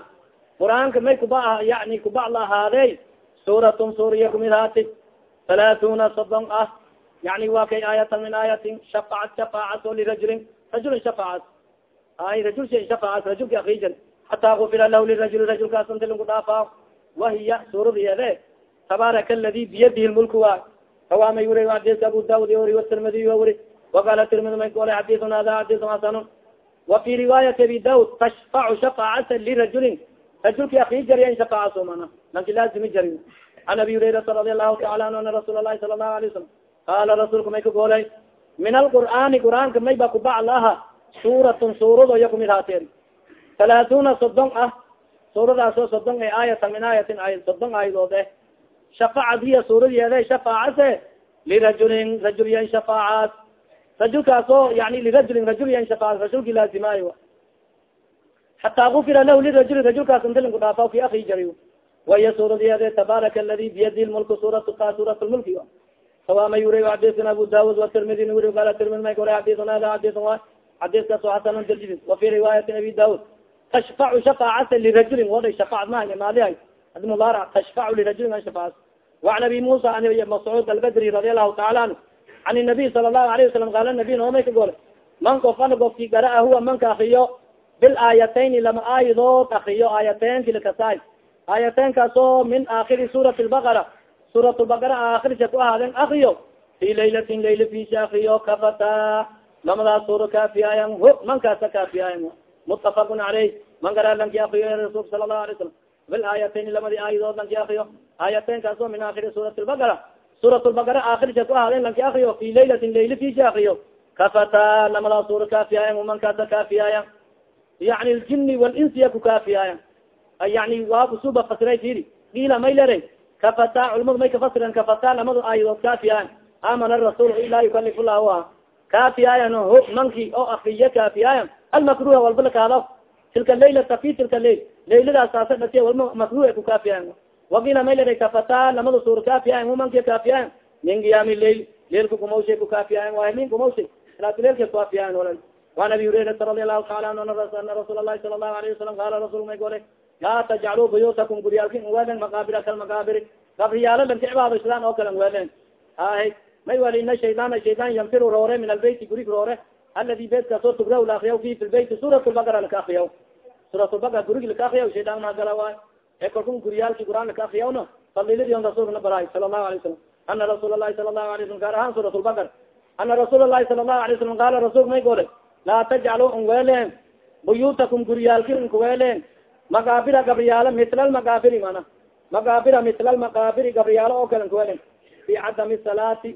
qur'aanka may kuba yani kubacla ahaadey suratun suriya kumid haati halaatuna sodon ah yani wa kay aayatan min aayatin shafacat shafacat o lirajulin rajulin shafacat ay rajul sha shafacat rajulka akrijan hataa gufira lahu lirajuli rajulkaas inti lagu dhaafa wahiya suuradiyeede tabaaraka aladi biyadihi lmulku wa kawaamay wuri adiska abu daud wuri watirmidiy wuri وaqala tirmidi may golay xadiثun hada xadiثun xasan وafi riwaayati abi daud tashfacu shafacata lirajulin rajulki akii jariya shafaacaso mana lanki laazimi jari an abi hurairata radi allahu taala anhu ana rasuul الlahi sala الlahu alيه wasalam qala rasulka may ka golay min alqur'aani qur'aanka may ba kubaclaha suuratun suurado iya kumid haateen talaatuna sodon ah suuradaasoo sodon e aayatan min aayatin ay sodon aayadood eh shafacad hiya suuradiyeede shafaacase lirajulin rajul yan shafaacaat rajulkaas oo yani lirajulin rajul yan shafaacat rajulki laazimaayo. Hataa gufira lahu lirajuli rajulkaas intilinku dhaafa fi aki jari waya suuradiyeede tabaaraka aladi biyadi lmulku suurat ka suurat lmulki. Sawamay wuri xadisan abu daud watirmidi wuri qala tirmidi may kore xadisan hada xadisan wa xadiskaas oo xasanan darjidin wafi riwaayati abi daud tashfacu shafaacata lirajulin waday shafacad maha maadihay admulara tashfacu lirajulin an shafacat وan abi musa an mascuud albadri radi allahu taala anhu an nabiy sala lahu alayh wasalam qaala nabiy noomay ka gole man kofana gofki gara huwa manka akriyo bil aayatayni lama aayadood akriyo aayateenki lakasaay aayateenkaasoo min aakhiri suurati lbaqara suurat lbaqara aakhirsa ku ahaadeen akriyo fi laylatin layla fisa akriyo kafata lamadaa suura kaafiyayan ho mankaasa kaafiyayan mutafakun caleyh man gara lanki akriyo rasulka sala lahu alay salam bil aayatayni lamadi aayadood lanki akriyo aayateenkaasoo min aakhiri suurati lbaqara suurat lbaqara aakirsa ku ahaaden lanki akriyo fi laylatin layla fisa akriyo kafata lamadaas suuro kaafiyaayan mankaasa kaafiyaayan yani ljini walinsiya ku kaafiyaayan yani waa kusuba fasiray firi diila may lere. Kafata culamadu may kafasiren kafata lamada aayadood kaafiyaayan amana rasul ilaa yukalif lahu a kaafiyaayan ho manki oo akriya kaafiyaayan almakruha walba lakaado tilka laylata fi tilka lail layladaas taasa dhati walma ku kaafiyaayan wakiila may lere kafata lamada suur kaafiyaayan hu manki kaafiyaayan min qiyaami lail leilka kumawshay ku kaafiyaayan waa min kumawshay salaatuleilka kaafiyaayan walal وan abi hurairata radi alahu taala anhu ana rasuul الlahi sala الlahu alayه wasalam qala rasul may gole laa tajcaluu buyutakum guryaalkin welen maqaabira kalmaqaabiri gabriyaalo lanka cibaadaysadaan oo kale welen ahe may wali ina shaydan shaydan yanfiru roore min albeyti gurig roore aladi beytkaasoo tugra la akriya fi fi lbeyti suurat lbaqara laka akriya suurat lbaqara gurig laka akriya shaydan magala waay e korku guryaalki qur'aana ka akriyawna fadiladion rasulkana baraay sala lahu alay salam ana rasuul lahi sala lahu alay slm gaar ahaan suuratul bakar ana rasuul lahi sala lahu alay salam qaala rasulka may goole. Laa tajcalu n weelen buyutakum guryaalki n kuweelen makaabira gabriyaala mitla almakaabiri mana. Makaabira mitla almakaabiri gabriyaalo oo kale n kuweelen fi cadami salaati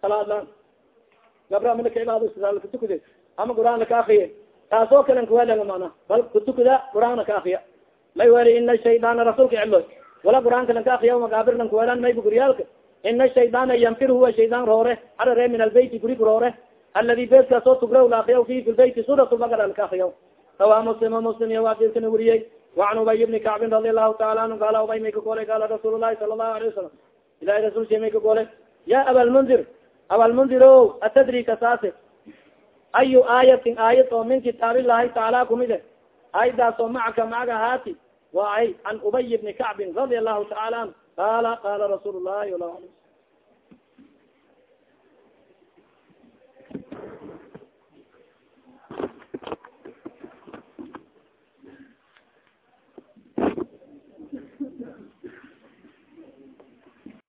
salaad laan. Gabra mila kaibaado kutukude ama qur'aana ka akriye taas oo kale n kuweelen mana bal kutukuda qur'aana ka akriya may weli ina shaydaana rasulka celo wala qur'aanka lanka akriya makaabirlan kuwelan mayba guryaalka ina shaydaana yanfir huwa shaydaan roore. Harare min albeyti gurig roore. Aladi beedkaasoo tugraw la akriya fi fi lbeyti suratlbaqara lanka akriya sawa muslima muslim iyo waadilkana weriyey wacan ubay ibni kacbin radi allahu taala anhu kaala ubay may ka goolay kaala rasuul sala allahu alayh wasalam ilahi rasulsha may ka goolay ya abalmundir abalmundir atadri kasaase ayu aayatin aayad oo min kitaabillahi taala kumide eh? aayadaas oo macaka macag ahaati wa ay an ubay bni kacbin radi alahu taala anhu qaala qala rasuul alah